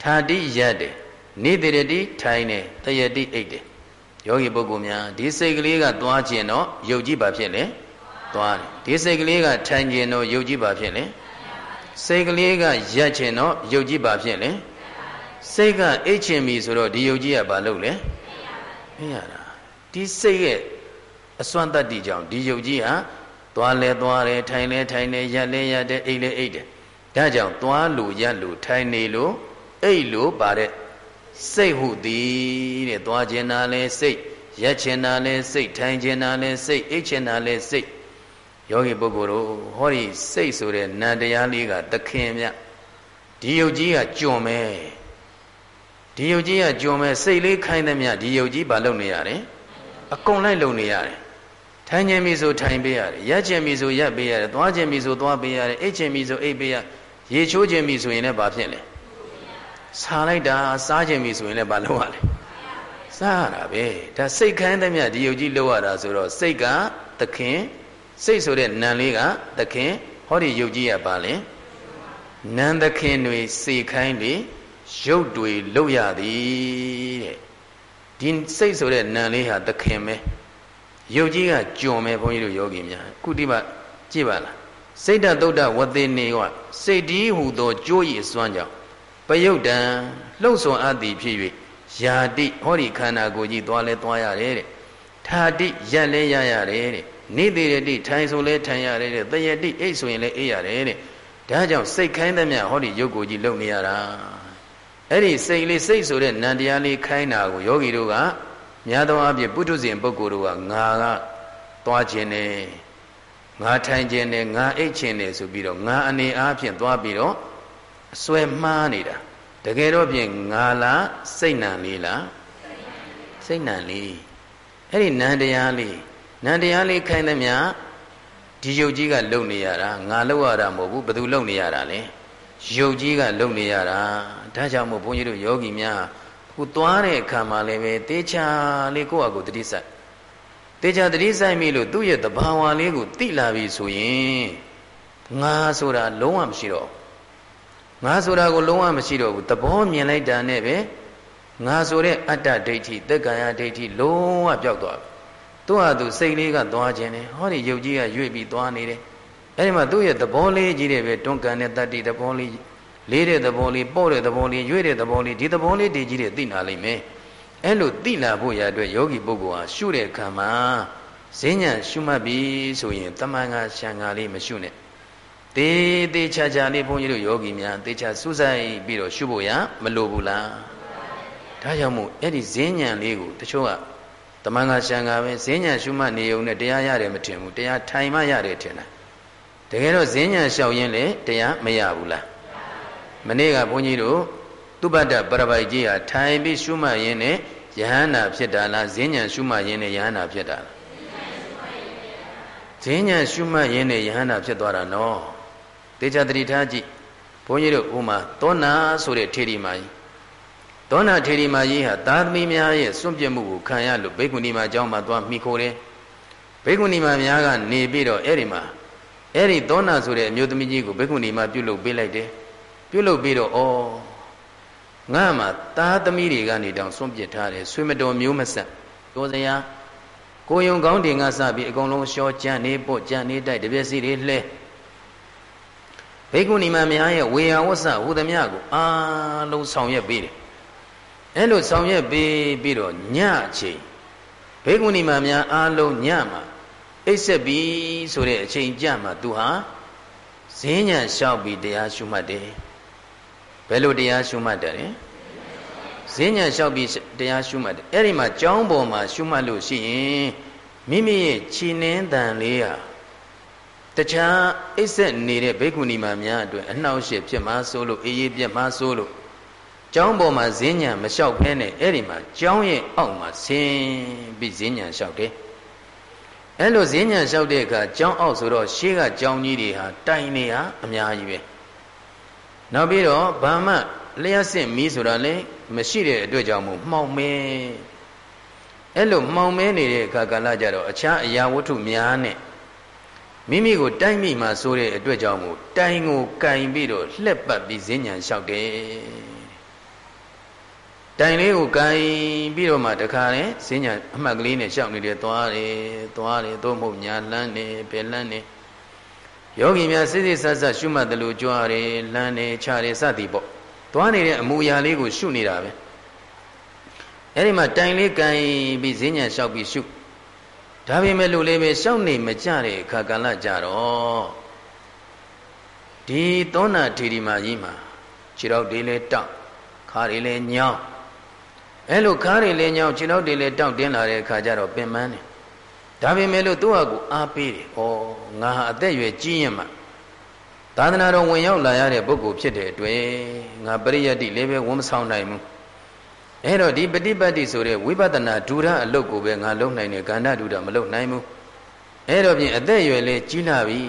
ထာတိရက်တယ် နေတရတိထိုင်နေတယတိအိတ်တယ်ယောဂီပုဂ္ဂိုလ်များဒီစိတ်ကလေးကသွားခြင်းတော့ယုတ်ကြည်ပါဖြစ်လေသွားတယ်ဒီစိတ်ကလေးကထိုင်ခြင်းတော့ယုတ်ကြည်ပါဖြစ်လေစိတ်ကလေးကရက်ခြင်းတော့ယုတ်ကြည်ပါဖြစ်လေစိတ်ကအိတ်ခြင်းပြီဆိုတော့ဒီယုတ်ကြည်ကဘာလုပ်လဲမရတာဒီစိတ်ရဲ့အစွမ်းတတ္တိကြောင့်ဒီယုတ်ကြည်ဟာသွားလဲသွားတယ်ထိုင်လဲထိုင်တယ်ရက်လဲရက်တယ်အိတ်လဲအိတ်တယ်ဒါကြောင့်သွားလို့ရက်လို့ထိုင်နေလို့အိတ်လို့ပါတဲ့ စိတ်ဟုသည်တဲ့သွားခြင်းနာလဲစိတ်ရက်ခြင်းနာလဲစိတ်ထိုင်ခြင်းနာလဲစိတ်အိတ်ခြင်းနာလဲစိတ်ယောဂီပုဂ္ဂိုလ်တို့ဟောဒီစိတ်ဆိုတဲ့နံတရားလေးကသခင်မြဒီယုတ်ကြီးကကြွန်မဲဒီယုတ်ကြီးကကြွန်မဲစိတ်လေးခိုင်းသမျှဒီယုတ်ကြီးဘာလုပ်နေရတယ်အကုန်လိုက်လုပ်နေရတယ်ထိုင်ခြင်းပြီဆိုထိုင်ပေးရတယ်ရက်ခြင်းပြီဆိုရက်ပေးရတယ်သွားခြင်းပြီဆိုသွားပေးရတယ်အိတ်ခြင်းပြီဆိုအိတ်ပေးရရေချိုးခြင်းပြီဆိုရင်လည်းဘာဖြစ်လဲ စားလိုက်တာစားခြင်းပြီဆိုရင်လည်းဘာလုပ်ရလဲစားရတာပဲဒါစိတ်ခိုင်းသမျှဒီယုတ်ကြီးလောက်ရတာဆိုတော့စိတ်ကသခင်စိတ်ဆိုတဲ့နံလေးကသခင်ဟောဒီယုတ်ကြီးကဘာလဲနံသခင်တွေစေခိုင်းလေရုပ်တွေလောက်ရသည်တဲ့ဒီစိတ်ဆိုတဲ့နံလေးဟာသခင်ပဲယုတ်ကြီးကကြုံမယ်ဘုန်းကြီးတို့ယောဂီများခုဒီမှာကြည့်ပါလားစိတ်တသုဒ္ဓဝသေနေဝစိတ်ဒီဟူသောကြိုးရည်စွမ်းကြောင့် ပယုတ်တံလှုပ်ဆောင်အပ်သည်ဖြစ်၍ယာတိဟောဒီခန္ဓာကိုယ်ကြီးသွားလဲသွားရတယ်တဲ့ထာတိရက်လဲရရတယ်တဲ့နေသေးရတိထိုင်ဆိုလဲထိုင်ရတယ်တဲ့တယတိအိတ်ဆိုရင်လဲအိတ်ရတယ်တဲ့ဒါကြောင့်စိတ်ခိုင်းသမျှဟောဒီရုပ်ကိုယ်ကြီးလုံနေရတာအဲ့ဒီစိတ်လေးစိတ်ဆိုတဲ့နံတရားလေးခိုင်းတာကိုယောဂီတို့ကများသောအားဖြင့်ပုထုဇဉ်ပုဂ္ဂိုလ်တို့ကငါကသွားခြင်းနဲ့ငါထိုင်ခြင်းနဲ့ငါအိတ်ခြင်းနဲ့ဆိုပြီးတော့ငါအနေအားဖြင့်သွားပြီးတော့အ စွဲမှားနေတာတကယ်တော့ဖြင့်ငါလားစိတ်နံလေးလားစိတ်နံလေးအဲ့ဒီနံတရားလေးနံတရားလေးခိုင်းသမျှဒီယုတ်ကြီးကလုံနေရတာငါလုံရတာမဟုတ်ဘူးဘယ်သူလုံနေရတာလဲယုတ်ကြီးကလုံနေရတာဒါကြောင့်မို့ဘုန်းကြီးတို့ယောဂီများခုသွားတဲ့အခါမှာလည်းပဲတေချာလေးကိုယ့်အကူတတိဆိုင်တေချာတတိဆိုင်ပြီလို့သူ့ရဲ့တဘာဝလေးကိုသိလာပြီဆိုရင်ငါဆိုတာလုံးဝမရှိတော့ ငါဆိုတာကိုလုံးဝမရှိတော့ဘူးသဘောမြင်လိုက်တာနဲ့ပဲငါဆိုတဲ့အတ္တဒိဋ္ဌိသက်ကာယဒိဋ္ဌိလုံးဝပျောက်သွားပြီသူ့ဟာသူစိတ်လေးကသွားခြင်းတယ်ဟောဒီယုတ်ကြီးကရွေ့ပြီးသွားနေတယ်အဲဒီမှာသူ့ရဲ့သဘောလေးကြီးတယ်ပဲတွန်းကန်တဲ့တတ္တိသဘောလေးလေးတဲ့သဘောလေးပေါ့တဲ့သဘောလေးရွေ့တဲ့သဘောလေးဒီသဘောလေးတည်ကြီးတဲ့သိနာလိမ့်မယ်အဲ့လိုသိလာဖို့ရအတွက်ယောဂီပုဂ္ဂိုလ်ဟာရှုတဲ့အခါမှာဈဉ္ညာရှုမှတ်ပြီဆိုရင်တမန်ကရှံဃာလေးမရှုနဲ့ တေးသေးချာချာလေးဘုန်းကြီးတို့ယောဂီများတေးချာစူးစိုက်ပြီးတော့ရှုဖို့ရမလိုဘူးလားဒါကြောင့်မို့အဲ့ဒီဈဉ္ညာလေးကိုတချို့ကတမန်ကရှံဃာပဲဈဉ္ညာရှုမှတ်နေုံနဲ့တရားရတယ်မထင်ဘူးတရားထိုင်မှရတယ်ထင်တယ်တကယ်တော့ဈဉ္ညာလျှောက်ရင်းလေတရားမရဘူးလားမနေ့ကဘုန်းကြီးတို့သူပတ္တပရပိုက်ကြီးဟာထိုင်ပြီးရှုမှတ်ရင်းနဲ့ယဟန္တာဖြစ်တာလားဈဉ္ညာရှုမှတ်ရင်းနဲ့ယဟန္တာဖြစ်တာလားဈဉ္ညာရှုမှတ်ရင်းနဲ့ယဟန္တာဖြစ်သွားတာနော် တေချာတတိထားကြည့်ဘုန်းကြီးတို့ဥမာသောနာဆိုတဲ့ထေရီမာကြီးသောနာထေရီမာကြီးဟာသာသမီများရဲ့စွန့်ပြစ်မှုကိုခံရလို့ဘိက္ခုနီမာအကြောင်းမှာသွားမိခိုးတယ်ဘိက္ခုနီမာများကနေပြီးတော့အဲ့ဒီမှာအဲ့ဒီသောနာဆိုတဲ့အမျိုးသမီးကြီးကိုဘိက္ခုနီမာပြုတ်လုပ်ပေးလိုက်တယ်ပြုတ်လုပ်ပြီးတော့ဩငါမှသားသမီးတွေကနေတောင်စွန့်ပစ်ထားတယ်ဆွေမတော်မျိုးမဆက်တော်စရာကိုယုံကောင်းတင်ကစပြီးအကုန်လုံးရှောကြံနေပို့ကြံနေတိုက်တပြည့်စီတွေလှဲ ဘိက္ခုနီမများရဲ့ဝေယဝဆဟူသမျှကိုအာလုံးဆောင်ရွက်ပေးတယ်အဲ့လိုဆောင်ရွက်ပေးပြီးတော့ညအချိန်ဘိက္ခုနီမများအားလုံးညမှာအိပ်ဆက်ပြီးဆိုတဲ့အချိန်ကြမှာသူဟာဈဉ္ညာလျှောက်ပြီးတရားရှုမှတ်တယ်ဘယ်လိုတရားရှုမှတ်တယ်လဲဈဉ္ညာလျှောက်ပြီးတရားရှုမှတ်တယ်အဲ့ဒီမှာကြောင်းပေါ်မှာရှုမှတ်လို့ရှိရင်မိမိရဲ့ခြေနှင်းတန်လေးဟာ တခြားအိပ်ဆက်နေတဲ့ဘိက္ခုနီမများအတွက်အနှောက်အယှက်ဖြစ်မှာဆိုလို့အေးအေးပြက်မှာဆိုလို့ကျောင်းပေါ်မှာဈဉ္ညာမလျှောက်ဖဲနဲ့အဲ့ဒီမှာကျောင်းရဲ့အောက်မှာဆင်းပြီးဈဉ္ညာလျှောက်တယ်အဲ့လိုဈဉ္ညာလျှောက်တဲ့အခါကျောင်းအောက်ဆိုတော့ရှေးကကျောင်းကြီးတွေဟာတိုင်နေဟာအများကြီးပဲနောက်ပြီးတော့ဘာမှလျှက်စစ်မီးဆိုတာလည်းမရှိတဲ့အတွက်ကြောင့်မို့မှောင်မဲအဲ့လိုမှောင်မဲနေတဲ့အခါကာလကြတော့အခြားအရာဝတ္ထုများနဲ့ မိမိကိုတိုက်မိမှဆိုတဲ့အတွက်ကြောင့်မို့တိုင်ကိုကင်ပြီးတော့လှက်ပတ်ပြီးဈဉ္ဉံလျှောက်တယ်တိုင်လေးကိုကင်ပြီးတော့မှတခါနဲ့ဈဉ္ဉံအမှတ်ကလေးနဲ့လျှောက်နေတယ်သွားတယ်သွားတယ်သို့မဟုတ်ညာလန်းနေဘယ်လန်းနေယောဂီများစိစိဆက်ဆက်ရှုမှတ်တယ်လို့ကြွားတယ်လမ်းတယ်ခြားတယ်စသည်ပေါ့သွားနေတဲ့အမူအရာလေးကိုရှုနေတာပဲအဲ့ဒီမှာတိုင်လေးကန်ပြီးဈဉ္ညာလျှောက်ပြီးရှု ဒါပေမဲ့လို့လည်းပဲရှောက်နေမကြတဲ့အခါကလည်းကြတော့ဒီသောနာထေရီမာကြီးမှာခြေထောက်တွေလည်းတောက်ခါတွေလည်းညောင်းအဲ့လိုခါတွေလည်းညောင်းခြေထောက်တွေလည်းတောက်တင်းလာတဲ့အခါကျတော့ပင်ပန်းတယ်ဒါပေမဲ့လို့သူ့ဟာကိုအားပေးတယ်။ဩငါဟာအသက်အရွယ်ကြီးရင်မှသာသနာတော်ဝင်ရောက်လာရတဲ့ပုဂ္ဂိုလ်ဖြစ်တဲ့အတွက်ငါပရိယတ်တိလည်းပဲဝန်မဆောင်နိုင်ဘူး။ အဲ့တော့ဒီပฏิပတ်တိဆိုတဲ့ဝိပဿနာဒူရအလုတ်ကိုပဲငါလုံနိုင်တယ်ကန္ဓဒူရမလုံနိုင်ဘူး။အဲ့တော့ပြင်အသက်အရွယ်လေးကြီးလာပြီ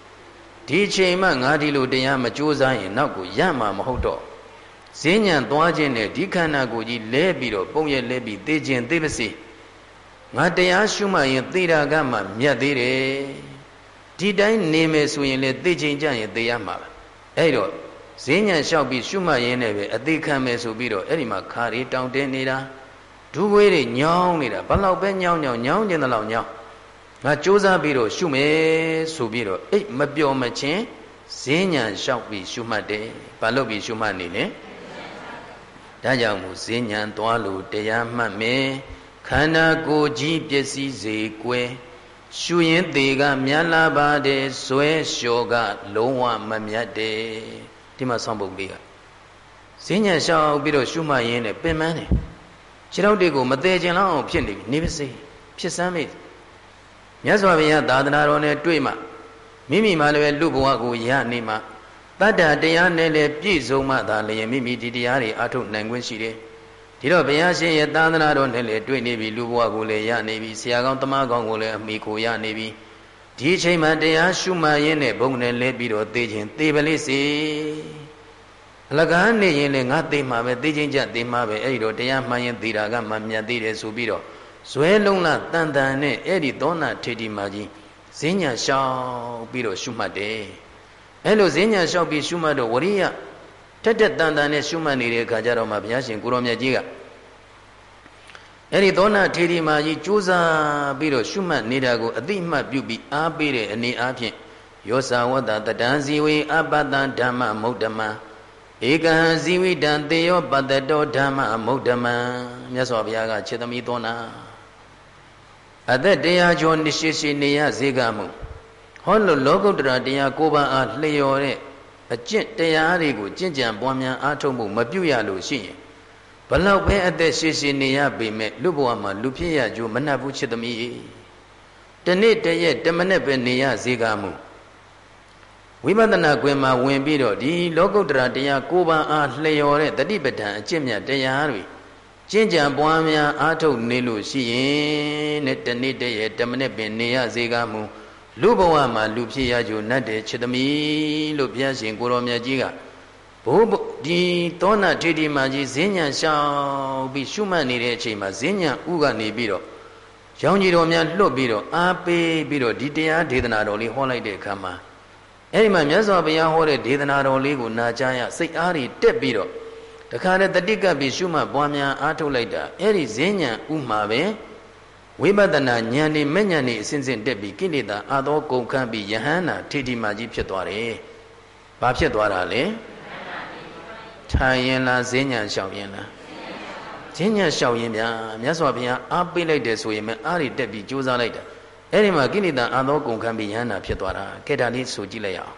။ဒီချိန်မှငါဒီလိုတရားမကြိုးစားရင်နောက်ကိုရမှာမဟုတ်တော့ဈဉ္ဉံသွားခြင်းနဲ့ဒီခန္ဓာကိုယ်ကြီးလဲပြီးတော့ပုံရလဲပြီးသိခြင်းသိပါစေ။ငါတရားရှုမှရင်သေတာကမှမြတ်သေးတယ်ဒီတိုင်းနေမယ်ဆိုရင်လေသိချင်းကြရင်သေရမှာပဲအဲ့တော့ ဈဉ္ညာလျှောက်ပြီးရှုမှတ်ရင်းနဲ့ပဲအသေးခံမယ်ဆိုပြီးတော့အဲ့ဒီမှာခါရီတောင်းတင်းနေတာဒူးခွေးတွေညောင်းနေတာဘလောက်ပဲညောင်းညောင်းညောင်းကျင်တဲ့လောက်ညောင်းငါစူးစမ်းပြီးတော့ရှုမယ်ဆိုပြီးတော့အိတ်မပြောမချင်းဈဉ္ညာလျှောက်ပြီးရှုမှတ်တယ်ဘာလို့ပြီးရှုမှတ်နေလဲဒါကြောင့်မို့ဈဉ္ညာသွားလို့တရားမှတ်မယ်ခန္ဓာကိုယ်ကြီးပျက်စီးစေကွယ်ရှုရင်သေးကမြန်လာပါတယ်ဇွဲလျှော်ကလုံးဝမမြတ်တယ် ဒီမှာဆောင်းပုတ်လေးကဈဉ္ညာလျှောက်ပြီးတော့ရှုမှတ်ရင်းနဲ့ပင်ပန်းတယ်ခြေထောက်တွေကိုမသေးခြင်းလောက်အောင်ဖြစ်နေပြီနေပါစေဖြစ်စမ်းမေ့မြတ်စွာဘုရားသာသနာတော်နဲ့တွေ့မှမိမိမှလည်းလူဘဝကိုရနေမှတတ္တတရားနဲ့လည်းပြည့်စုံမှသာလျင်မိမိဒီတရားတွေအထုတ်နိုင်ခွင့်ရှိတယ်ဒီတော့ဘုရားရှင်ရဲ့သာသနာတော်နဲ့လည်းတွေ့နေပြီလူဘဝကိုလည်းရနေပြီဆရာကောင်းတမကောင်းကိုလည်းအမိကိုရနေပြီ ဒီအချိန်မှတရားရှုမှတ်ရင်းနဲ့ဘုံနဲ့လဲပြီးတော့သိခြင်းသိပလိစေအလကားနေရင်လည်းငါသိမှာပဲသိချင်းကြသိမှာပဲအဲ့ဒီတော့တရားမှန်ရင်သိတာကမှမြတ်သေးတယ်ဆိုပြီးတော့ဇွဲလုံးလားတန်တန်နဲ့အဲ့ဒီသောနာထေတီမာကြီးဈဉ္ညာလျှောက်ပြီးတော့ရှုမှတ်တယ်အဲ့လိုဈဉ္ညာလျှောက်ပြီးရှုမှတ်တော့ဝရိယတက်တက်တန်တန်နဲ့ရှုမှတ်နေတဲ့အခါကျတော့မှဘုရားရှင်ကိုရောမြတ်ကြီးက အဲ့ဒီသောနာထေရီမာကြီးကြိုးစားပြီးတော့ရှုမှတ်နေတာကိုအတိမှတ်ပြုပြီးအားပေးတဲ့အနေအားဖြင့်ယောဇဝတ္တတတံဇီဝေအပတ္တဓမ္မမုဒ္ဓမံဧကဟံဇီဝိတံတေယောပတ္တတောဓမ္မမုဒ္ဓမံမြတ်စွာဘုရားကခြေသမီးသောနာအသက်တရားကျော်ရှိရှိနေရစေကမှုဟောလို့လောကုတ္တရာတရားကိုးပါးအားလျော်တဲ့အကျင့်တရားတွေကိုကျင့်ကြံပွားများအားထုတ်မှုမပြုရလို့ရှိရင် ဘလောက်ပဲအသက်ရှိရှိနေရပေမဲ့လူဘဝမှာလူဖြစ်ရကြိုးမနှပ်ဘူးချစ်သမီးတနေ့တရက်တမနဲ့ပဲနေရစေကမှုဝိပဿနာကွင်မှာဝင်ပြီးတော့ဒီလောကုတ္တရာတရားကိုးပါးအားလျော်တဲ့တတိပဋ္ဌာန်အကျင့်မြတ်တရားတွေကျင့်ကြံပွားများအားထုတ်နေလို့ရှိရင်တဲ့တနေ့တရက်တမနဲ့ပင်နေရစေကမှုလူဘဝမှာလူဖြစ်ရကြိုနတ်တဲ့ချစ်သမီးလို့ဘုရားရှင်ကိုရောမြတ်ကြီးကဘိုး ဒီသောနာထေတီမာကြီးဈဉ္ညာရှောင်ပြီးရှုမှတ်နေတဲ့အချိန်မှာဈဉ္ညာဥကနေပြီးတော့ရောင်ကြီးတော်များလွတ်ပြီးတော့အားပေးပြီးတော့ဒီတရားဒေသနာတော်လေးဟောလိုက်တဲ့အခါမှာအဲ့ဒီမှာမြတ်စွာဘုရားဟောတဲ့ဒေသနာတော်လေးကိုနာကြားရစိတ်အားတွေတက်ပြီးတော့တခါတည်းတတိကပ်ပြီးရှုမှတ်ပွားများအားထုတ်လိုက်တာအဲ့ဒီဈဉ္ညာဥမှာပဲဝိပဿနာဉာဏ်နဲ့မဲ့ဉာဏ်နဲ့အစဉ်စဉ်တက်ပြီးကိလေသာအာသောကုန်ခန်းပြီးယဟန္တာထေတီမာကြီးဖြစ်သွားတယ်။ဘာဖြစ်သွားတာလဲ။ ထိုင်ရင်လားဈဉ္ညာလျှောက်ရင်လားဈဉ္ညာလျှောက်ရင်ဗျာမြတ်စွာဘုရားအားပေးလိုက်တယ်ဆိုရင်မအားရတက်ပြီးကြိုးစားလိုက်တာအဲ့ဒီမှာကိလေသာအာသောကုန်ခန်းပြီးယဟန္တာဖြစ်သွားတာကဲဒါလေးဆိုကြည့်လိုက်ရအောင်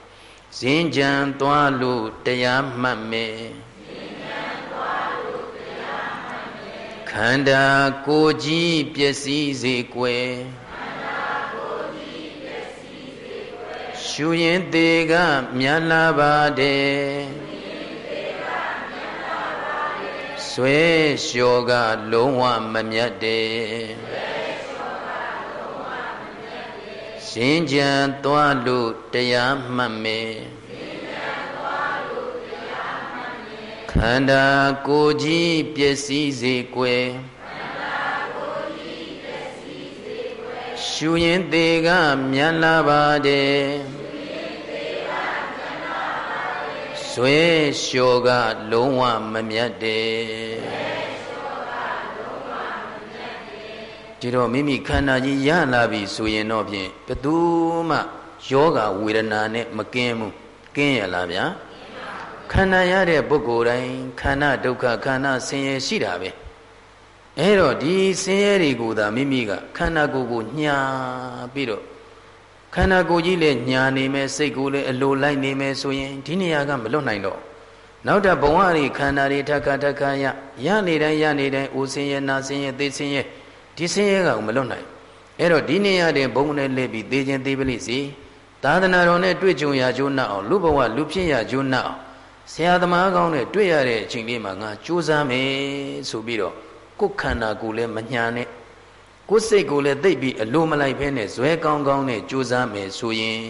ဈဉ္ကြံသွားလို့တရားမှတ်မယ်ခန္ဓာကိုယ်ကြီးပျက်စီးစေကွယ်ရှုရင်သေးကမြတ်လာပါတယ် ဆွဲလျှော်ကလုံးဝမမြတ်တယ်ရှင်ကြံသွားလို့တရားမှတ်မယ်ခန္ဓာကိုယ်ကြီးပျက်စီးစေကွယ်ရှုရင်သေးကမြန်လာပါတ ဆွဲလျှော်ကလုံးဝမမြတ်တယ်ဒီတော့မိမိခန္ဓာကြီးရလာပြီဆိုရင်တော့ဖြင့်ဘယ်သူမှယောဂဝေဒနာနဲ့မကင်းဘူးကင်းရလားဗျာခန္ဓာရတဲ့ပုဂ္ဂိုလ်တိုင်းခန္ဓာဒုက္ခခန္ဓာဆင်းရဲရှိတာပဲအဲတော့ဒီဆင်းရဲတွေကိုသာမိမိကခန္ဓာကိုယ်ကိုညာပြီးတော့ ခန္ဓာကိုယ်ကြီးလည်းညာနေမယ်စိတ်ကိုလည်းအလိုလိုက်နေမယ်ဆိုရင်ဒီနေရာကမလွတ်နိုင်တော့နောက်တဲ့ဘဝတွေခန္ဓာတွေထက်ခါထက်ခါရရနေတိုင်းရနေတိုင်းအိုဆင်းရဲနာဆင်းရဲသိဆင်းရဲဒီဆင်းရဲကမလွတ်နိုင်အဲ့တော့ဒီနေရာတင်ဘုံနဲ့လဲပြီးသေခြင်းသေးပလိစီသာသနာတော်နဲ့တွေ့ကြုံရကြိုးနှောက်အောင်လူဘဝလူဖြစ်ရကြိုးနှောက်အောင်ဆရာသမားကောင်းနဲ့တွေ့ရတဲ့အချိန်လေးမှာငါကြိုးစားမယ်ဆိုပြီးတော့ကိုယ်ခန္ဓာကိုယ်လည်းမညာနဲ့ ကိုယ်စိတ်ကိုလည်းသိပ်ပြီးအလိုမလိုက်ဖဲနဲ့ဇွဲကောင်းကောင်းနဲ့ကြိုးစားမယ်ဆိုရင်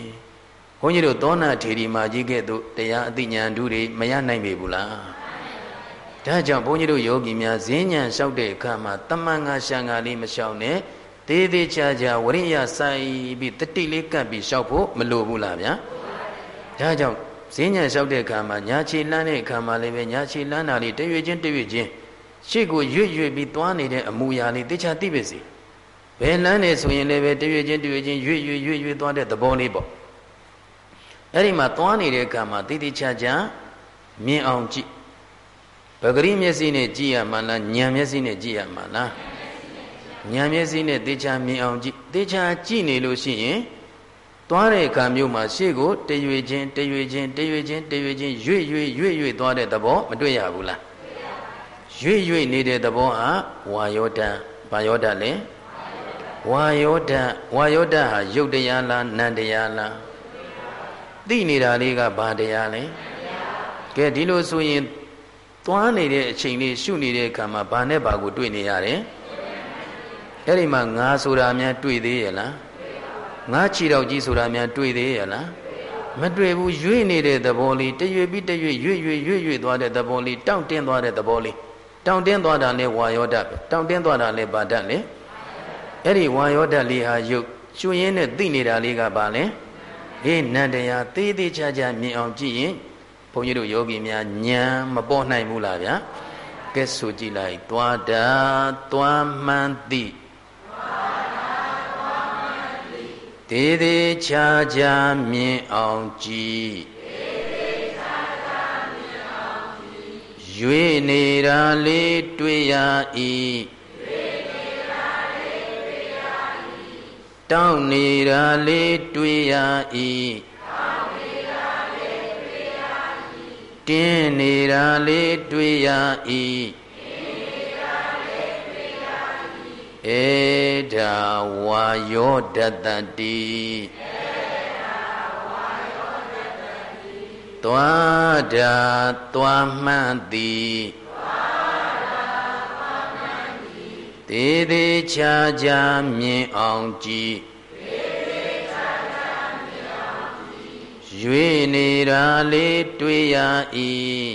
ဘုန်းကြီးတို့သောနာထေရီမာကြီးကဲ့သို့တရားအသိဉာဏ်ဓုတွေမရနိုင်ပေဘူးလားဒါကြောင့်ဘုန်းကြီးတို့ယောဂီများဈဉ္ဉံလျှောက်တဲ့အခါမှာတမန်ငါရှံငါလေးမလျှောက်နဲ့သေးသေးချာချာဝရိယဆိုင်ပြီးတတိလေးကပ်ပြီးလျှောက်ဖို့မလိုဘူးလားဗျာဒါကြောင့်ဈဉ္ညာလျှောက်တဲ့အခါမှာညာချီလန်းတဲ့အခါမှာလည်းပဲညာချီလန်းတာလေးတရွေချင်းတရွေချင်းရှေ့ကိုရွတ်ရွတ်ပြီးသွားနေတဲ့အမူအရာလေးသိချာသိပါစေ ဘယ်လန်းနေဆိုရင်လည်းပဲတရွေချင်းတရွေချင်းရွတ်ရွတ်ရွတ်ရွတ်သွားတဲ့သဘောလေးပေါ့အဲ့ဒီမှာသွားနေတဲ့အခါမှာသိသိချာချာမြင်အောင်ကြည့်ပဂရိမျက်စိနဲ့ကြည့်ရမှာလားဉာဏ်မျက်စိနဲ့ကြည့်ရမှာလားဉာဏ်မျက်စိနဲ့သေချာမြင်အောင်ကြည့်သေချာကြည့်နေလို့ရှိရင်သွားတဲ့အခါမျိုးမှာရှေ့ကိုတရွေချင်းတရွေချင်းတရွေချင်းတရွေချင်းရွေ့ရွေ့ရွေ့ရွေ့သွားတဲ့သဘောမတွေ့ရဘူးလားရွေ့ရွေ့နေတဲ့သဘောဟာဝါယောဓာတ်ဘာယောဓာတ်လဲ ဝါယောဓာတ်ဝါယောဓာတ်ဟာယုတ်တရားလားနံတရားလားသိနေတာလေးကဘာတရားလဲကဲဒီလိုဆိုရင်သွားနေတဲ့အချိန်လေးရှုနေတဲ့အခါမှာဘာနဲ့ဘာကိုတွေ့နေရတယ်အဲ့ဒီမှာငါဆိုတာများတွေ့သေးရဲ့လားငါခြေတော်ကြီးဆိုတာများတွေ့သေးရဲ့လားမတွေ့ဘူးရွေ့နေတဲ့သဘောလေးတရွေ့ပြီးတရွေ့ရွေ့ရွေ့ရွေ့ရွေ့သွားတဲ့သဘောလေးတောင့်တင်းသွားတဲ့သဘောလေးတောင့်တင်းသွားတာလဲဝါယောဓာတ်ပဲတောင့်တင်းသွားတာလဲဗာဓာတ်လေ အဲ့ဒီဝါယောဓာတ်လေးဟာယုတ်ကျွင်းရင်းနဲ့သိနေတာလေးကဘာလဲအေးနန္တရားသေးသေးချာချာမြင်အောင်ကြည့်ရင်ဘုန်းကြီးတို့ယောဂီများဉာဏ်မပေါ်နိုင်ဘူးလားဗျာကဲဆိုကြည့်လိုက်သွားတာသွားမှန်းသိတေသေးချာချာမြင်အောင်ကြည်ရွေနေတာလေးတွေ့ရ၏ တောင်းနေတာလေးတွေ့ရ၏တောင်းနေတာလေးတွေ့ရ၏တင်းနေတာလေးတွေ့ရ၏ဧဒါဝါယောဒတ္တတိသွားတာ သွားမှန်သည်သေးသေးချာချာမြင်အောင်ကြည်ရွေနေတာလေးတွေ့ရ၏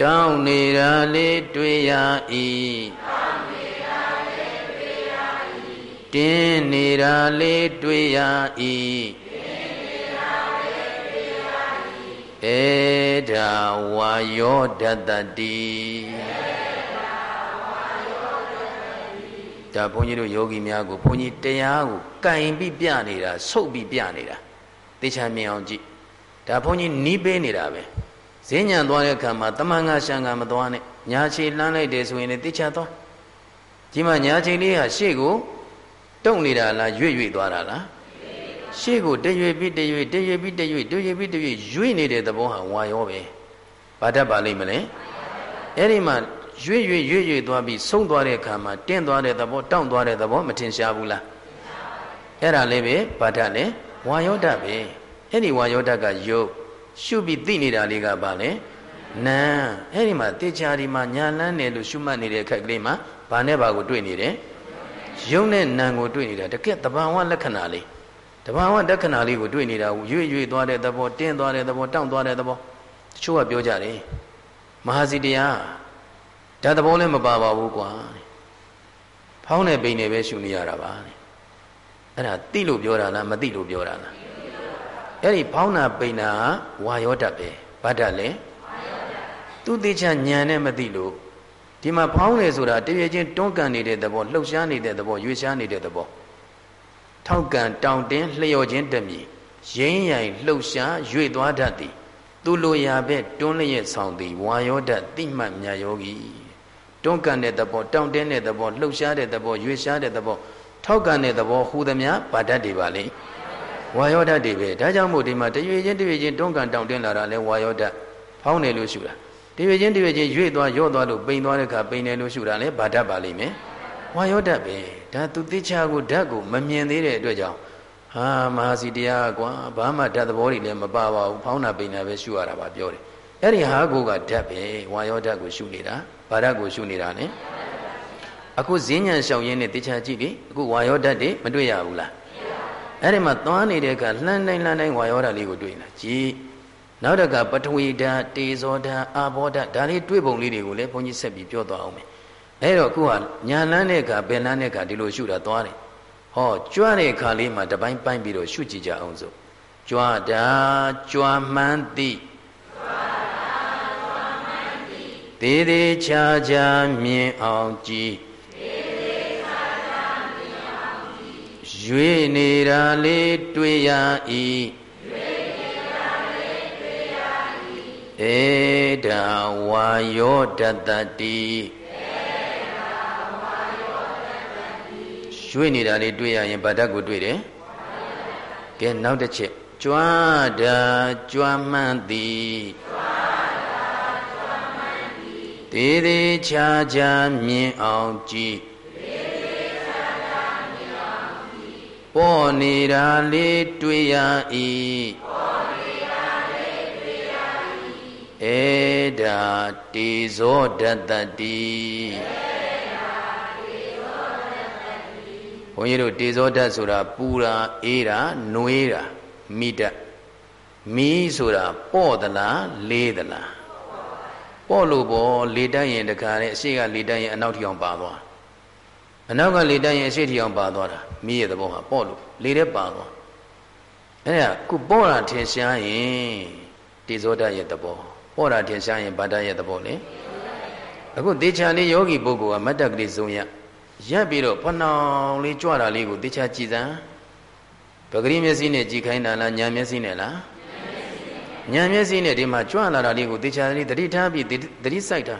တောင်းနေတာလေးတွေ့ရ၏တင်းနေတာလေးတွေ့ရ၏ ဧဒါဝါယောဒတ္တတိဒါဘုန်းကြီးတို့ယောဂီများကိုဘုန်းကြီးတရားကိုကင်ပြီးပြနေတာဆုပ်ပြီးပြနေတာသေချာမြင်အောင်ကြည့်ဒါဘုန်းကြီးနီးပေးနေတာပဲဈဉ္ညံသွားတဲ့အခါမှာတမန်ငါရှံကမသွားနဲ့ညာချေလှမ်းလိုက်တယ်ဆိုရင်လည်းသေချာသွားဒီမှာညာချေလေးဟာရှေ့ကိုတုံနေတာလားရွေ့ရွေ့သွားတာလား ရှေ့ကိုတရွေ့ပြီးတရွေ့တရွေ့ပြီးတရွေ့တရွေ့ပြီးတရွေ့ရွေ့နေတဲ့သဘောဟာဝါရောပဲဘာတတ်ပါလိမ့်မလဲအဲ့ဒီမှာရွေ့ရွေ့ရွေ့ရွေ့သွားပြီးဆုံးသွားတဲ့အခါမှာတင်းသွားတဲ့သဘောတောင့်သွားတဲ့သဘောမထင်ရှားဘူးလားအဲ့ဒါလည်းပဲဘာတတ်လဲဝါယောတတ်ပဲအဲ့ဒီဝါယောတတ်ကယုတ်ရှုပြီးသိနေတာလေးကဘာလဲနာအဲ့ဒီမှာတေချာဒီမှာညာလန်းတယ်လို့ရှုမှတ်နေတဲ့အခက်ကလေးမှာဘာနဲ့ဘာကိုတွေ့နေတယ်ယုံနဲ့နာကိုတွေ့နေတာတကယ်တဘာဝလက္ခဏာလေး တဘာဝလက္ခဏာလေးကိုတွေ့နေတာကိုရွေ့ရွေ့သွားတဲ့သဘောတင်းသွားတဲ့သဘောတောင့်သွားတဲ့သဘောတချို့ကပြောကြတယ်မဟာစီတရားဒါသဘောလည်းမပါပါဘူးကွာဖောင်းတဲ့ပိန်နဲ့ပဲရှုနေရတာပါအဲ့ဒါသိလို့ပြောတာလားမသိလို့ပြောတာလားအဲ့ဒီဖောင်းတာပိန်တာဝါယောဓာတ်ပဲဘာဓာတ်လဲသူသိချာညံနဲ့မသိလို့ဒီမှာဖောင်းတယ်ဆိုတာတရေချင်းတွန်းကန်နေတဲ့သဘောလှုပ်ရှားနေတဲ့သဘောရွေ့ရှားနေတဲ့သဘော ထောက်ကန်တောင်တင်းလျော်ခြင်းတမီရင်းရိုင်လှုပ်ရှားရွေ့သွားတတ်သည် သူလိုရာပဲတွန်းလျက်ဆောင်သည်ဝါယောဓာတ်တိမှတ်မြတ်ယောဂီတွန်းကန်တဲ့သဘောတောင်တင်းတဲ့သဘောလှုပ်ရှားတဲ့သဘောရွေ့ရှားတဲ့သဘောထောက်ကန်တဲ့သဘောဟူသည်များပါတတ်တွေပါလေဝါယောဓာတ်တွေပဲဒါကြောင့်မို့ဒီမှာတရွေချင်းတရွေချင်းတွန်းကန်တောင်တင်းလာတာလဲဝါယောဓာတ်ဖောင်းတယ်လို့ရှုတာတရွေချင်းတရွေချင်းရွေ့သွားရော့သွားလို့ပိန်သွားတဲ့အခါပိန်တယ်လို့ရှုတာလဲဘာဓာတ်ပါလိမ့်မယ် ဝါယောဓာတ်ပဲဒါသူသိချာကိုဓာတ်ကိုမမြင်သေးတဲ့အတွက်ကြောင့်ဟာမဟာစီတရားကွာဘာမှဓာတ်သဘောတွေလည်းမပါပါဘူးဖောင်းတာပိန်တာပဲရှုရတာပါပြောတယ်အဲ့ဒီဟာကိုကဓာတ်ပဲဝါယောဓာတ်ကိုရှုနေတာဘာဓာတ်ကိုရှုနေတာ ਨੇ အခုဈဉ္ဉံလျှောက်ရင်းနဲ့သိချာကြည့်ပြီအခုဝါယောဓာတ်တွေမတွေ့ရဘူးလားအဲ့ဒီမှာသွားနေတဲ့အခါလှမ်းတိုင်းလှမ်းတိုင်းဝါယောဓာတ်လေးကိုတွေ့နေတာကြည်နောက်တကပထဝီဓာတ်တေဇောဓာတ်အာဘောဓာတ်ဒါလေးတွေ့ပုံလေးတွေကိုလည်းဘုန်းကြီးဆက်ပြီးပြောသွားအောင်မယ် အဲ့တော့အခုကညာလန်းတဲ့အခါဘယ်လန်းတဲ့အခါဒီလိုရှုတာသွားတယ်ဟောကြွတဲ့အခါလေးမှာတပိုင်းပိုင်းပြီးတော့ရှုကြည့်ကြအောင်စို့ကြွတာကြွမှန်းသိသေးသေးချာချာမြင်အောင်ကြည်ရွေနေတာလေးတွေ့ရ၏ဧဒါဝါယောတတတိ ရွေ့နေတာလေးတွေ့ရရင်ဗဒ္ဒတ်ကိုတွေ့တယ်ကဲနောက်တစ်ချက်ကြွားတာကြွားမှန်းသည်သေးသေးချာချာမြင်အောင်ကြည့်ပေါ်နေတာလေးတွေ့ရ၏ဧဒါတေဇောဒတ္တ န်းကြီးတို့တေဇောဓာတ်ဆိုတာပူတာအေးတာနွေးတာမိဓာတ်မီးဆိုတာပေါ့သလားလေးသလားပေါ့လို့ပေါ့လေတိုက်ရင်တခါနဲ့အရှိကလေတိုက်ရင်အနောက်ထီအောင်ပါသွားအနောက်ကလေတိုက်ရင်အရှိထီအောင်ပါသွားတာမီးရဲ့သဘောဟာပေါ့လို့လေထဲပါသွားအဲ့ဒါခုပေါ့တာထင်ရှားရင်တေဇောဓာတ်ရဲ့သဘောပေါ့တာထင်ရှားရင်ဗာဒရဲ့သဘောလေအခုတေချာလေးယောဂီပုဂ္ဂိုလ်ကမတ္တကလေးဇုံရ ရက်ပြီးတော့ဖဏောင်လေးကြွတာလေးကိုတေချာကြည်စမ်းပဂရိမျက်စိနဲ့ကြည်ခိုင်းတာလားညာမျက်စိနဲ့လားညာမျက်စိနဲ့ဒီမှာကြွလာတာလေးကိုတေချာလေးတတိထားပြီးတတိစိုက်တာ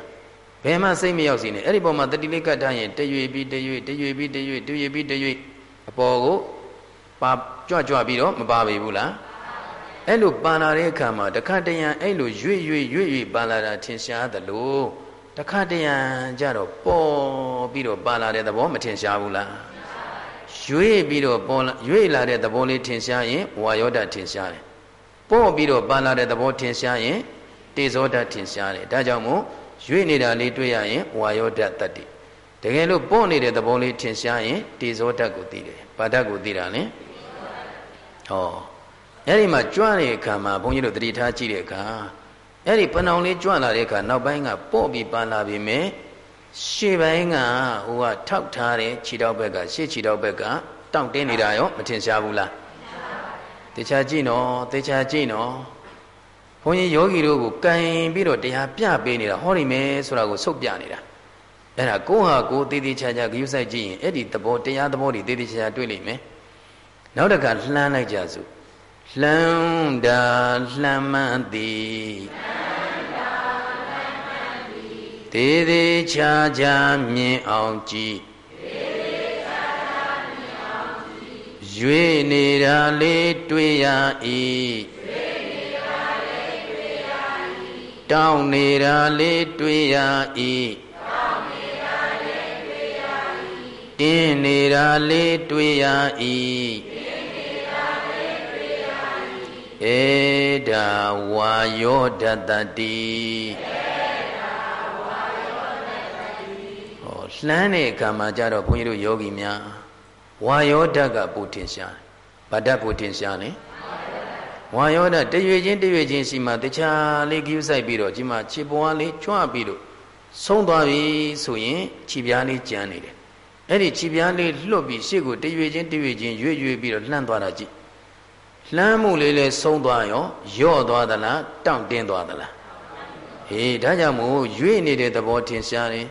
ဘယ်မှစိတ်မရောက်စီနဲ့အဲ့ဒီပုံမှာတတိလေးကတ်ထားရင်တရွေပြီးတရွေတရွေပြီးတရွေတရွေပြီးတရွေအပေါ်ကိုပါကြွကြွပြီးတော့မပါပေဘူးလားအဲ့လိုပါလာတဲ့အခါမှာတခါတရံအဲ့လိုရွေ့ရွေ့ရွေ့ရွေ့ပါလာတာထင်ရှားသလို တခါတရံကြတော့ပေါ်ပြီးတော့ပါလာတဲ့သဘောမထင်ရှားဘူးလားရွေ့ပြီးတော့ပေါ်လာရွေ့လာတဲ့သဘောလေးထင်ရှားရင်ဝါယောဓာတ်ထင်ရှားတယ်ပေါ့ပြီးတော့ပါလာတဲ့သဘောထင်ရှားရင်တေဇောဓာတ်ထင်ရှားတယ်ဒါကြောင့်မို့ရွေ့နေတာလေးတွေ့ရရင်ဝါယောဓာတ်တတ္တိတကယ်လို့ပေါ့နေတဲ့သဘောလေးထင်ရှားရင်တေဇောဓာတ်ကိုသိတယ်ဘာဓာတ်ကိုသိတာလဲဟောအဲ့ဒီမှာကြွတဲ့အခါမှာဘုန်းကြီးတို့တတိထားကြည့်တဲ့အခါ အဲ့ဒီပဏောင်လေးကြွလာတဲ့အခါနောက်ပိုင်းကပေါ့ပြီးပါလာပြီမဲ့ရှေ့ပိုင်းကဟိုကထောက်ထားတဲ့ခြေထောက်ဘက်ကရှေ့ခြေထောက်ဘက်ကတောင့်တင်းနေတာရောမထင်ရှားဘူးလားတေချာကြည့်နော်တေချာကြည့်နော်ဘုန်းကြီးယောဂီတို့ကိုကင်ပြီးတော့တရားပြပေးနေတာဟောနေမယ်ဆိုတာကိုဆုတ်ပြနေတာအဲ့ဒါကိုဟာကိုတေးသေးချာချာဂရုစိုက်ကြည့်ရင်အဲ့ဒီသဘောတရားသဘောတွေတေးသေးချာချာတွေ့လိမ့်မယ်နောက်တခါလှမ်းလိုက်ကြစို့လှမ်းတာလှမ်းမှန်သည် တေးသေးချာချာမြင်အောင်ကြည့်ရွေနေတာလေးတွေ့ရ၏တောင်းနေတာလေးတွေ့ရ၏တင်းနေတာလေးတွေ့ရ၏ဧဒါဝါယောဒတတိဟော လှမ်းတဲ့အခါမှာကြတော့ဘုန်းကြီးတို့ယောဂီများဝါယောဓာတ်ကပူတင်ရှားဗဒ္ဒပူတင်ရှားလေဝါယောဓာတ်တရွေချင်းတရွေချင်းစီမှာတခြားလေးကြည့်ဆိုင်ပြီးတော့ဒီမှာခြေပွားလေးကျွမ်းပြီးတော့ဆုံးသွားပြီဆိုရင်ခြေပြားလေးကျန်နေတယ်အဲ့ဒီခြေပြားလေးလွတ်ပြီးရှေ့ကိုတရွေချင်းတရွေချင်းရွေ့ရွေ့ပြီးတော့လှမ်းသွားတာကြည့်လှမ်းမှုလေးလည်းဆုံးသွားရောယော့သွားသလားတောင့်တင်းသွားသလားဟေးဒါကြောင့်မို့ရွေ့နေတဲ့သဘောထင်ရှားတယ်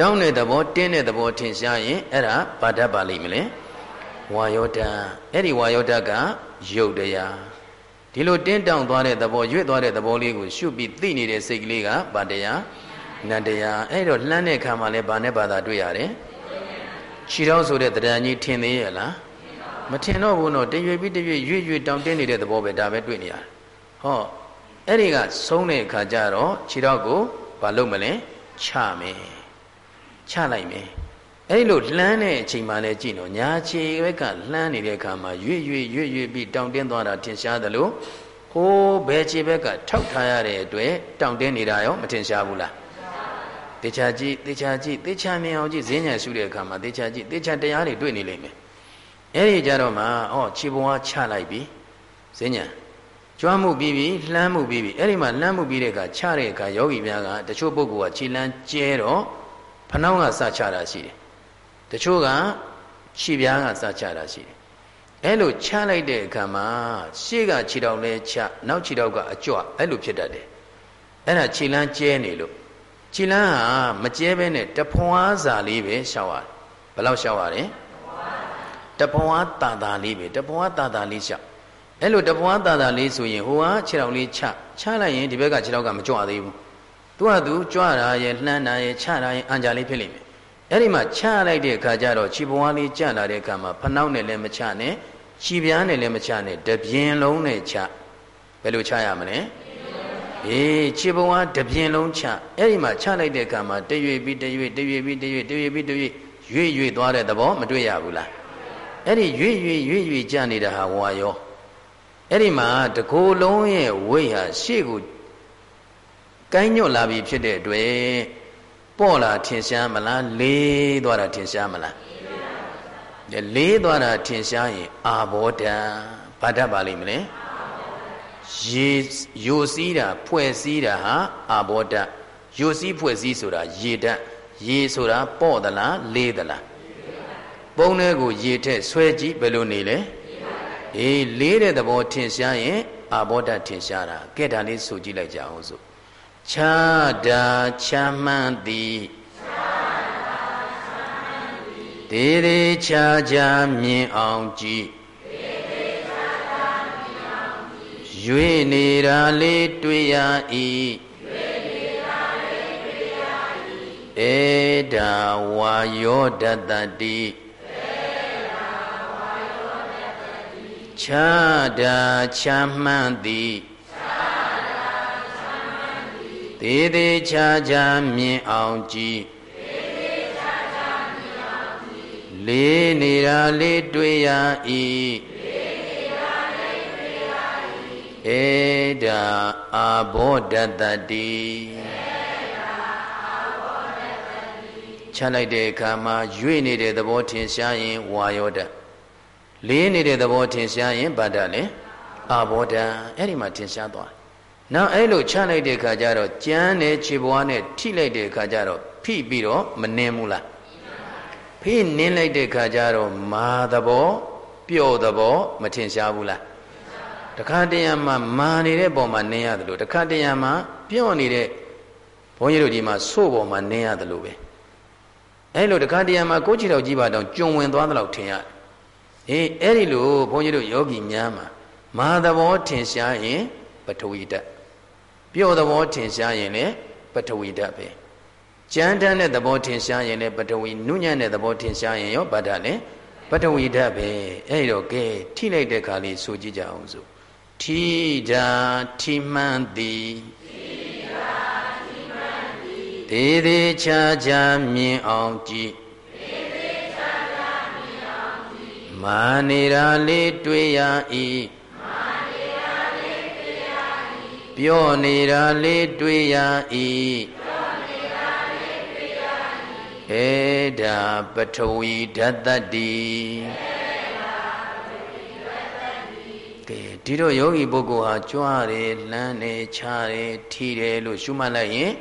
တောင်းတဲ့သဘောတင်းတဲ့သဘောထင်ရှားရင်အဲ့ဒါဘာဓာတ်ပါလိမ့်မလဲဝါယောဓာတ်အဲ့ဒီဝါယောဓာတ်ကယုတ်တရားဒီလိုတင်းတောင်းသွားတဲ့သဘောရွေ့သွားတဲ့သဘောလေးကိုရှုပြီးသိနေတဲ့စိတ်ကလေးကဘာတရားနန္တရားအဲ့တော့လှမ်းတဲ့ခါမှာလဲဘာနဲ့ဘာသာတွေ့ရတယ်ခြေထောက်ဆိုတဲ့တရားကြီးထင်သေးရဲ့လားမထင်တော့ဘူးတော့တရွေ့ပြီးတရွေ့ရွေ့ရွေ့တောင်းတင်းနေတဲ့သဘောပဲဒါပဲတွေ့နေရတယ်ဟောအဲ့ဒီကဆုံးတဲ့အခါကျတော့ခြေထောက်ကိုဘာလုပ်မလဲချမယ် ချလိုက်မယ်အဲ့လိုလှမ်းတဲ့အချိန်မှလည်းကြည့်နော်ညာခြေဘက်ကလှမ်းနေတဲ့အခါမှာရွေ့ရွေ့ရွေ့ရွေ့ပြီးတောင့်တင်းသွားတာထင်ရှားသလိုဟိုးဘယ်ခြေဘက်ကထောက်ထားရတဲ့အတွက်တောင့်တင်းနေတာရောမထင်ရှားဘူးလားတေချာကြည့်တေချာကြည့်တေချာမြင်အောင်ကြည့်ဈဉ္ညာရှုတဲ့အခါမှာတေချာကြည့်တေချာတရားတွေတွေ့နေလိမ့်မယ်အဲ့ဒီကြတော့မှဩခြေပုံကချလိုက်ပြီဈဉ္ညာကြွားမှုပြီးပြီလှမ်းမှုပြီးပြီအဲ့ဒီမှာလှမ်းမှုပြီးတဲ့အခါချတဲ့အခါယောဂီများကတချို့ပုဂ္ဂိုလ်ကခြေလမ်းကျဲတော့ ဖနှောင်းကစချတာရှိတယ်တချို့ကခြေပြားကစချတာရှိတယ်အဲ့လိုချလိုက်တဲ့အခါမှာရှေ့ကခြေထောက်လဲချနောက်ခြေထောက်ကအကြွအဲ့လိုဖြစ်တတ်တယ်အဲ့ဒါခြေလမ်းကျဲနေလို့ခြေလမ်းဟာမကျဲဘဲနဲ့တဖွားစာလေးပဲရှောက်ရတယ်ဘယ်လောက်ရှောက်ရလဲတဖွားတာတာလေးပဲတဖွားတာတာလေးရှောက်အဲ့လိုတပွားတာတာလေးဆိုရင်ဟိုဟာခြေထောက်လေးချချလိုက်ရင်ဒီဘက်ကခြေထောက်ကမကြွသေးဘူး သူကသူကြွတာရဲ့လှမ်းတာရဲ့ချတာရဲ့အံကြလေးဖြစ်လိမ့်မယ်အဲ့ဒီမှာချလိုက်တဲ့အခါကျတော့ခြေပွားလေးကျလာတဲ့အခါမှာဖနှောက်နဲ့လည်းမချနဲ့ခြေပြားနဲ့လည်းမချနဲ့တပြင်းလုံးနဲ့ချဘယ်လိုချရမလဲအေးခြေပွားတပြင်းလုံးချအဲ့ဒီမှာချလိုက်တဲ့အခါမှာတရွေပြီးတရွေတရွေပြီးတရွေတရွေပြီးတရွေရွေ့ရွေ့သွားတဲ့သဘောမတွေ့ရဘူးလားအဲ့ဒီရွေ့ရွေ့ရွေ့ရွေ့ကြနေတာဟာဝါရောအဲ့ဒီမှာတကိုယ်လုံးရဲ့ဝိတ်ဟာရှေ့ကို ကိုင်းညွတ်လာပြီဖြစ်တဲ့အတွက်ပေါ့လာထင်ရှားမလားလေးသွားတာထင်ရှားမလားလေးသွားတာထင်ရှားရင်အာဘောဓာဘာဓာတ်ပါလိမ့်မလဲရေယိုစီးတာဖွဲ့စည်းတာဟာအာဘောဓာတ်ယိုစီးဖွဲ့စည်းဆိုတာရေဓာတ်ရေဆိုတာပေါ့သလားလေးသလားပုံထဲကိုရေထက်ဆွဲကြည့်ဘယ်လိုနေလဲအေးလေးတဲ့သဘောထင်ရှားရင်အာဘောဓထင်ရှားတာကဲဒါလေးဆိုကြည့်လိုက်ကြအောင်စို့ ခြားတာချမ်းမှန်သည်ဒေရေခြားခြားမြင်အောင်ကြည့်ရွေနေတာလေးတွေ့ရ၏ဧတာဝါယောဒတတိခြားတာချမ်းမှန်သည် သေးသေးချာချာမြင်အောင်ကြည်လေးနေတာလေးတွေ့ရ၏ဧတာအာဘောဒတတိချလိုက်တဲ့အခါမှာရွေ့နေတဲ့သဘောထင်ရှားရင်ဝါယောဒလေးနေတဲ့သဘောထင်ရှားရင်ဗဒလေအာဘောဒအဲ့ဒီမှာထင်ရှားသွား နောက်အဲ့လိုချလိုက်တဲ့အခါကျတော့ကြမ်းတဲ့ခြေပွားနဲ့ထိလိုက်တဲ့အခါကျတော့ဖိပြီးတော့မနှင်းဘူးလားဖိနင်းလိုက်တဲ့အခါကျတော့မာသဘောပျော့သဘောမထင်ရှားဘူးလားတခါတရံမှာမာနေတဲ့ပုံမှာနင်းရတယ်လို့တခါတရံမှာပျော့နေတဲ့ဘုန်းကြီးတို့ဒီမှာဆို့ပုံမှာနင်းရတယ်လို့ပဲအဲ့လိုတခါတရံမှာကိုယ်ချီတော်ကြီးပါတော့ကျွံဝင်သွားတယ်လို့ထင်ရတယ်အေးအဲ့ဒီလိုဘုန်းကြီးတို့ယောဂီများမှာမာသဘောထင်ရှားရင်ပထဝီဓာတ် ပျော့သဘောထင်ရှားရင်လည်းပထဝီဓာတ်ပဲကြမ်းတမ်းတဲ့သဘောထင်ရှားရင်လည်းပထဝီနုညံ့တဲ့သဘောထင်ရှားရင်ရောဗတ္တလည်းပထဝီဓာတ်ပဲအဲ့တော့ကဲထိလိုက်တဲ့ခါလေးဆိုကြည့်ကြအောင်စို့ထိတာထိမှန်သည်သေးသေးချာချာမြင်အောင်ကြည့်မာနေတာလေးတွေ့ရ၏ ပြောနေတာလေးတွေ့ရ၏ဧဒါပထဝီဓာတ္တိကဲဒီတော့ယောဂီပုဂ္ဂိုလ်ဟာကြွားတယ်လမ်းတယ်ခြားတယ်ထီတယ်လို့ရှုမှတ်လိုက်ရင်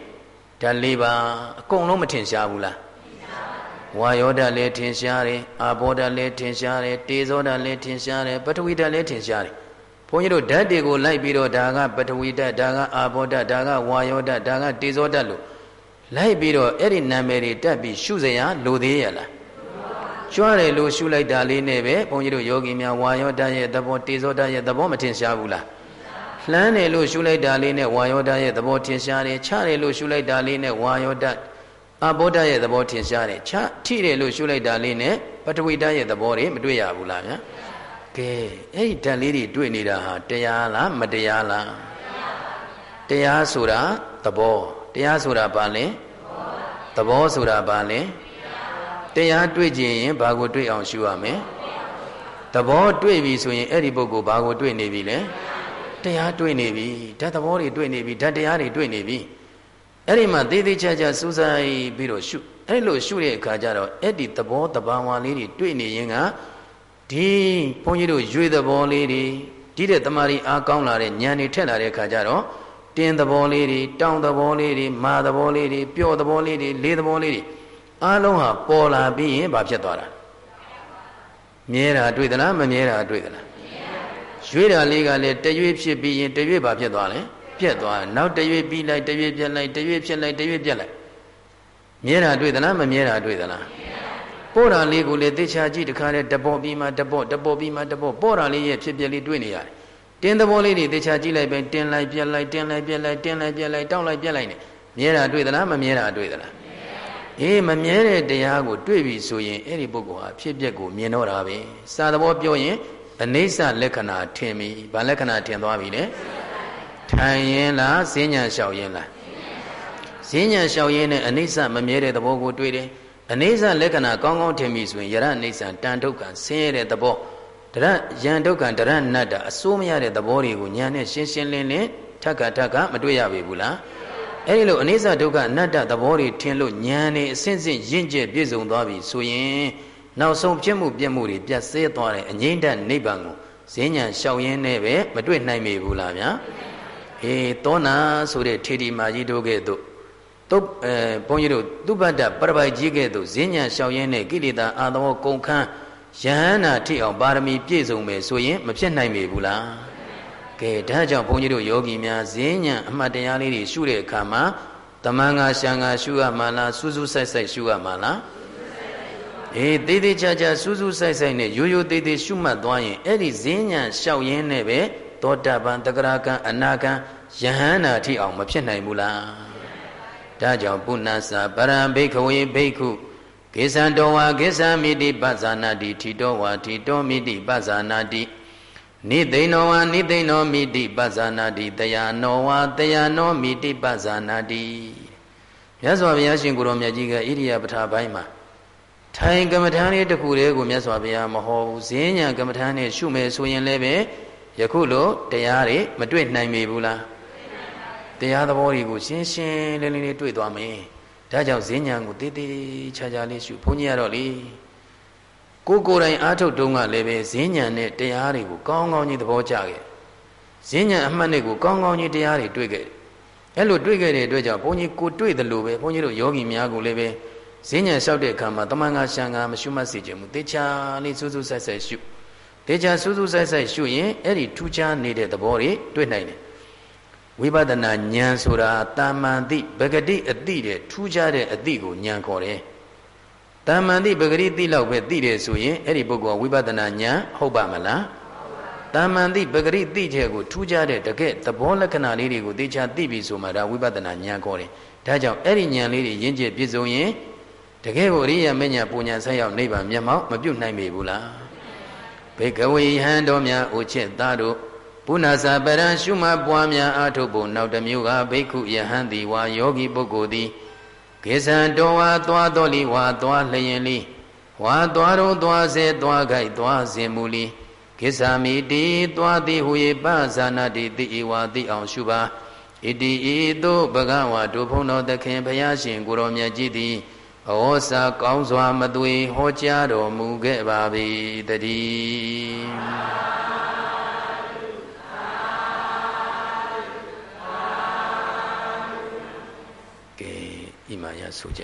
ဓာတ်လေးပါအကုန်လုံးမထင်ရှားဘူးလားဝါယောဓာတ်လည်းထင်ရှားတယ်အာဘောဓာတ်လည်းထင်ရှားတယ်တေဇောဓာတ်လည်းထင်ရှားတယ်ပထဝီဓာတ်လည်းထင်ရှားတယ်ဘု န်းကြီးတို့ဓာတ်တွေကိုလိုက်ပြီးတော့ဒါကပထဝီဓာတ်ဒါကအာဘောဓာတ်ဒါကဝါယောဓာတ်ဒါကတေဇောဓာတ်လို့လိုက်ပြီးတော့အဲ့ဒီနာမည်တွေတက်ပြီးရှုစရာလိုသေးရလားကျွမ်းတယ်လို့ရှုလိုက်တာလေးနဲ့ပဲဘုန်းကြီးတို့ယောဂီများဝါယောဓာတ်ရဲ့သဘောတေဇောဓာတ်ရဲ့သဘောမထင်ရှားဘူးလားလှမ်းတယ်လို့ရှုလိုက်တာလေးနဲ့ဝါယောဓာတ်ရဲ့သဘောထင်ရှားတယ်ချတယ်လို့ရှုလိုက်တာလေးနဲ့ဝါယောဓာတ်အဘောဓာတ်ရဲ့သဘောထင်ရှားတယ်ချထိတယ်လို့ရှုလိုက်တာလေးနဲ့ပထဝီဓာတ်ရဲ့သဘောတွေမတွေ့ရဘူးလားဗျာ ကဲအဲ့ဒီဓာတ်လေးတွေတွေ့နေတာဟာတရားလားမတရားလားတရားဆိုတာသဘောတရားဆိုတာဘာလဲသဘောဆိုတာဘာလဲတရားတွေ့ကြရင်ဘာကိုတွေ့အောင်ရှုရမလဲသဘောတွေ့ပြီဆိုရင်အဲ့ဒီပုဂ္ဂိုလ်ဘာကိုတွေ့နေပြီလဲတရားတွေ့နေပြီဓာတ်သဘောတွေတွေ့နေပြီဓာတ်တရားတွေတွေ့နေပြီအဲ့ဒီမှာသေးသေးချာချာစူးစိုက်ပြီးတော့ရှုအဲ့လိုရှုတဲ့အခါကျတော့အဲ့ဒီသဘောတဘာဝလေးတွေတွေ့နေရင်က ဒီဘုန်းကြီးတို့ရွေသဘောလေးတွေဒီတဲ့တမာရီအားကောင်းလာတဲ့ဉာဏ်တွေထက်လာတဲ့အခါကျတော့တင်းသဘောလေးတွေတောင်းသဘောလေးတွေမာသဘောလေးတွေပျော့သဘောလေးတွေလေးသဘောလေးတွေအားလုံးဟာပေါ်လာပြီးရင်ဘာဖြစ်သွားတာမြဲတာတွေ့သလားမမြဲတာတွေ့သလားရွေးတာလေးကလည်းတရွေ့ဖြစ်ပြီးရင်တရွေ့ဘာဖြစ်သွားလဲပြက်သွားနောက်တရွေ့ပြီးလိုက်တရွေ့ပြက်လိုက်တရွေ့ဖြစ်လိုက်တရွေ့ပြက်လိုက်မြဲတာတွေ့သလားမမြဲတာတွေ့သလား ပို့တာလေးကိုလေသေချာကြည့်တခါလေတပေါ်ပြီးမှတပေါ်တပေါ်ပြီးမှတပေါ်ပို့တာလေးရဲ့ဖြစ်ပြလေးတွေ့နေရတယ်တင်းသဘောလေးတွေသေချာကြည့်လိုက်ပဲတင်းလိုက်ပြက်လိုက်တင်းလိုက်ပြက်လိုက်တင်းလိုက်ပြက်လိုက်တောက်လိုက်ပြက်လိုက်နေမြဲတာတွေ့သလားမမြဲတာတွေ့သလားအေးမမြဲတဲ့တရားကိုတွေ့ပြီဆိုရင်အဲ့ဒီပုဂ္ဂိုလ်ဟာဖြစ်ပျက်ကိုမြင်တော့တာပဲစာသဘောပြောရင်အနေဆလက္ခဏာထင်ပြီဘာလက္ခဏာထင်သွားပြီလဲထိုင်ရင်လားဈဉ္ညာလျှောက်ရင်လားဈဉ္ညာလျှောက်ရင်နဲ့အနေဆမမြဲတဲ့သဘောကိုတွေ့တယ် အနေဆလက္ခဏာကောင်းကောင်းထင်ပြီဆိုရင်ယရအနေဆတန်ဒုက္ခဆင်းရဲတဲ့သဘောတရယံဒုက္ခတရဏတ္တအစိုးမရတဲ့သဘောတွေကိုညာနဲ့ရှင်းရှင်းလင်းလင်းထက်ကထက်ကမတွေ့ရပေဘူးလားအဲဒီလိုအနိစ္စဒုက္ခအနတ္တသဘောတွေထင်လို့ဉာဏ်နဲ့အစဉ်စဉ်ရင့်ကျက်ပြည့်စုံသွားပြီဆိုရင်နောက်ဆုံးဖြစ်မှုပြက်မှုတွေပြတ်ဆဲသွားတဲ့အငိမ့်တနိဗ္ဗာန်ကိုဈဉ္ညာလျှောက်ရင်းနဲ့ပဲမတွေ့နိုင်ပေဘူးလားဗျာအေးသောနာဆိုတဲ့ထေတီမာကြီးတို့ကဲ့သို့ တုတ်အဲဘုန်းကြီးတို့သူပတ္တပရပိုက်ကြီးကဲ့သို့ဈဉ္ညာလျှောက်ရင်းနဲ့ကိလေသာအာသဝကုန်ခန်းယဟန္တာထိအောင်ပါရမီပြည့်စုံမယ်ဆိုရင်မဖြစ်နိုင်ပေဘူးလားကဲဒါကြောင့်ဘုန်းကြီးတို့ယောဂီများဈဉ္ညာအမှတ်တရားလေးတွေရှုတဲ့အခါမှာတမန်ငါရှံငါရှုရမှာလားစူးစူးဆိုင်ဆိုင်ရှုရမှာလားအေးသေးသေးချာချာစူးစူးဆိုင်ဆိုင်နဲ့ရိုးရိုးသေးသေးရှုမှတ်သွားရင်အဲ့ဒီဈဉ္ညာလျှောက်ရင်းနဲ့ပဲသောတာပန်တဂရကံအနာကံယဟန္တာထိအောင်မဖြစ်နိုင်ဘူးလား ဒဒါကြောင့်ပုဏ္ဏစာပရံဘိခဝေဘိက္ခုကေသံတော်ဝါကေသံမိတိပဇာနာတိထီတော်ဝါထီတော်မိတိပဇာနာတိနိသိဏောဝါနိသိဏောမိတိပဇာနာတိတယနောဝါတယနောမိတိပဇာနာတိမြတ်စွာဘုရားရှင်ကိုရောမြတ်ကြီးကဣရိယာပထပိုင်းမှာထိုင်ကမ္မထာလေးတစ်ခုတည်းကိုမြတ်စွာဘုရားမဟောဘူးဈဉ္ညာကမ္မထာနဲ့ရှုမယ်ဆိုရင်လည်းပဲယခုလိုတရားတွေမတွေ့နိုင်ပေဘူးလား တရားသဘောတွေကိုရှင်းရှင်းလင်းလင်းလေးတွေ့သွားမယ်ဒါကြောင့်ဈဉ္ညာကိုတည်တည်ချာချာလေးရှုဘုန်းကြီးရတော့လေကိုကိုယ်တိုင်အားထုတ်တုန်းကလည်းပဲဈဉ္ညာနဲ့တရားတွေကိုကောင်းကောင်းကြီးသဘောကျခဲ့ဈဉ္ညာအမှတ်နဲ့ကိုကောင်းကောင်းကြီးတရားတွေတွေ့ခဲ့အဲ့လိုတွေ့ခဲ့တဲ့အတွက်ကြောင့်ဘုန်းကြီးကိုတွေ့တယ်လို့ပဲဘုန်းကြီးတို့ယောဂီများကိုလည်းပဲဈဉ္ညာလျှောက်တဲ့အခါမှာတမန်ငါရှံငါမရှုမှတ်စေခြင်းမူတေချာလေးစူးစူးဆက်ဆက်ရှုတေချာစူးစူးဆက်ဆက်ရှုရင်အဲ့ဒီထူးခြားနေတဲ့သဘောတွေတွေ့နိုင်တယ် ဝိပဿနာဉာဏ်ဆိုတာတာမန်တိပဂတိအတိတဲ့ထူးခြားတဲ့အတိကိုဉာဏ်ခေါ်တယ်တာမန်တိပဂတိတိလောက်ပဲသိတယ်ဆိုရင်အဲ့ဒီပုဂ္ဂိုလ်ဝိပဿနာဉာဏ်ဟုတ်ပါမလားတာမန်တိပဂရိတိတဲ့ကိုထူးခြားတဲ့တကယ်သဘောလက္ခဏာလေးတွေကိုသိချာသိပြီဆိုမှဒါဝိပဿနာဉာဏ်ခေါ်တယ်ဒါကြောင့်အဲ့ဒီဉာဏ်လေးတွေရင့်ကျက်ပြည့်စုံရင်တကယ်ကိုအရိယာမညာပူညာဆက်ရောက်နိဗ္ဗာန်မျက်မှောက်မပြုတ်နိုင်ပေဘူးလားဘေကဝေဟံတော်များအိုချစ်သားတို့ ပုဏ္ဏစာပရံရှုမှပွားများအာထုတ်ဖို့နောက်တစ်မျိုးကဘိက္ခုယဟန်တိဝါယောဂီပုဂ္ဂိုလ်သည်ကေဇံတော်ဝါသွားတော်လီဝါသွားလျင်လီဝါသွားတော်သွားစေသွားခိုက်သွားစေမူလီကိစ္ဆာမိတိသွားတိဟူ၏ပဇာနာတိတိဧဝတိအောင်ရှုပါဣတိဤသို့ဘဂဝါတို့ဘုန်းတော်သခင်ဘုရားရှင်ကိုရောမြတ်ကြီးသည်ဩစာကောင်းစွာမသွေဟောကြားတော်မူခဲ့ပါ၏တည်း ဆိုကြ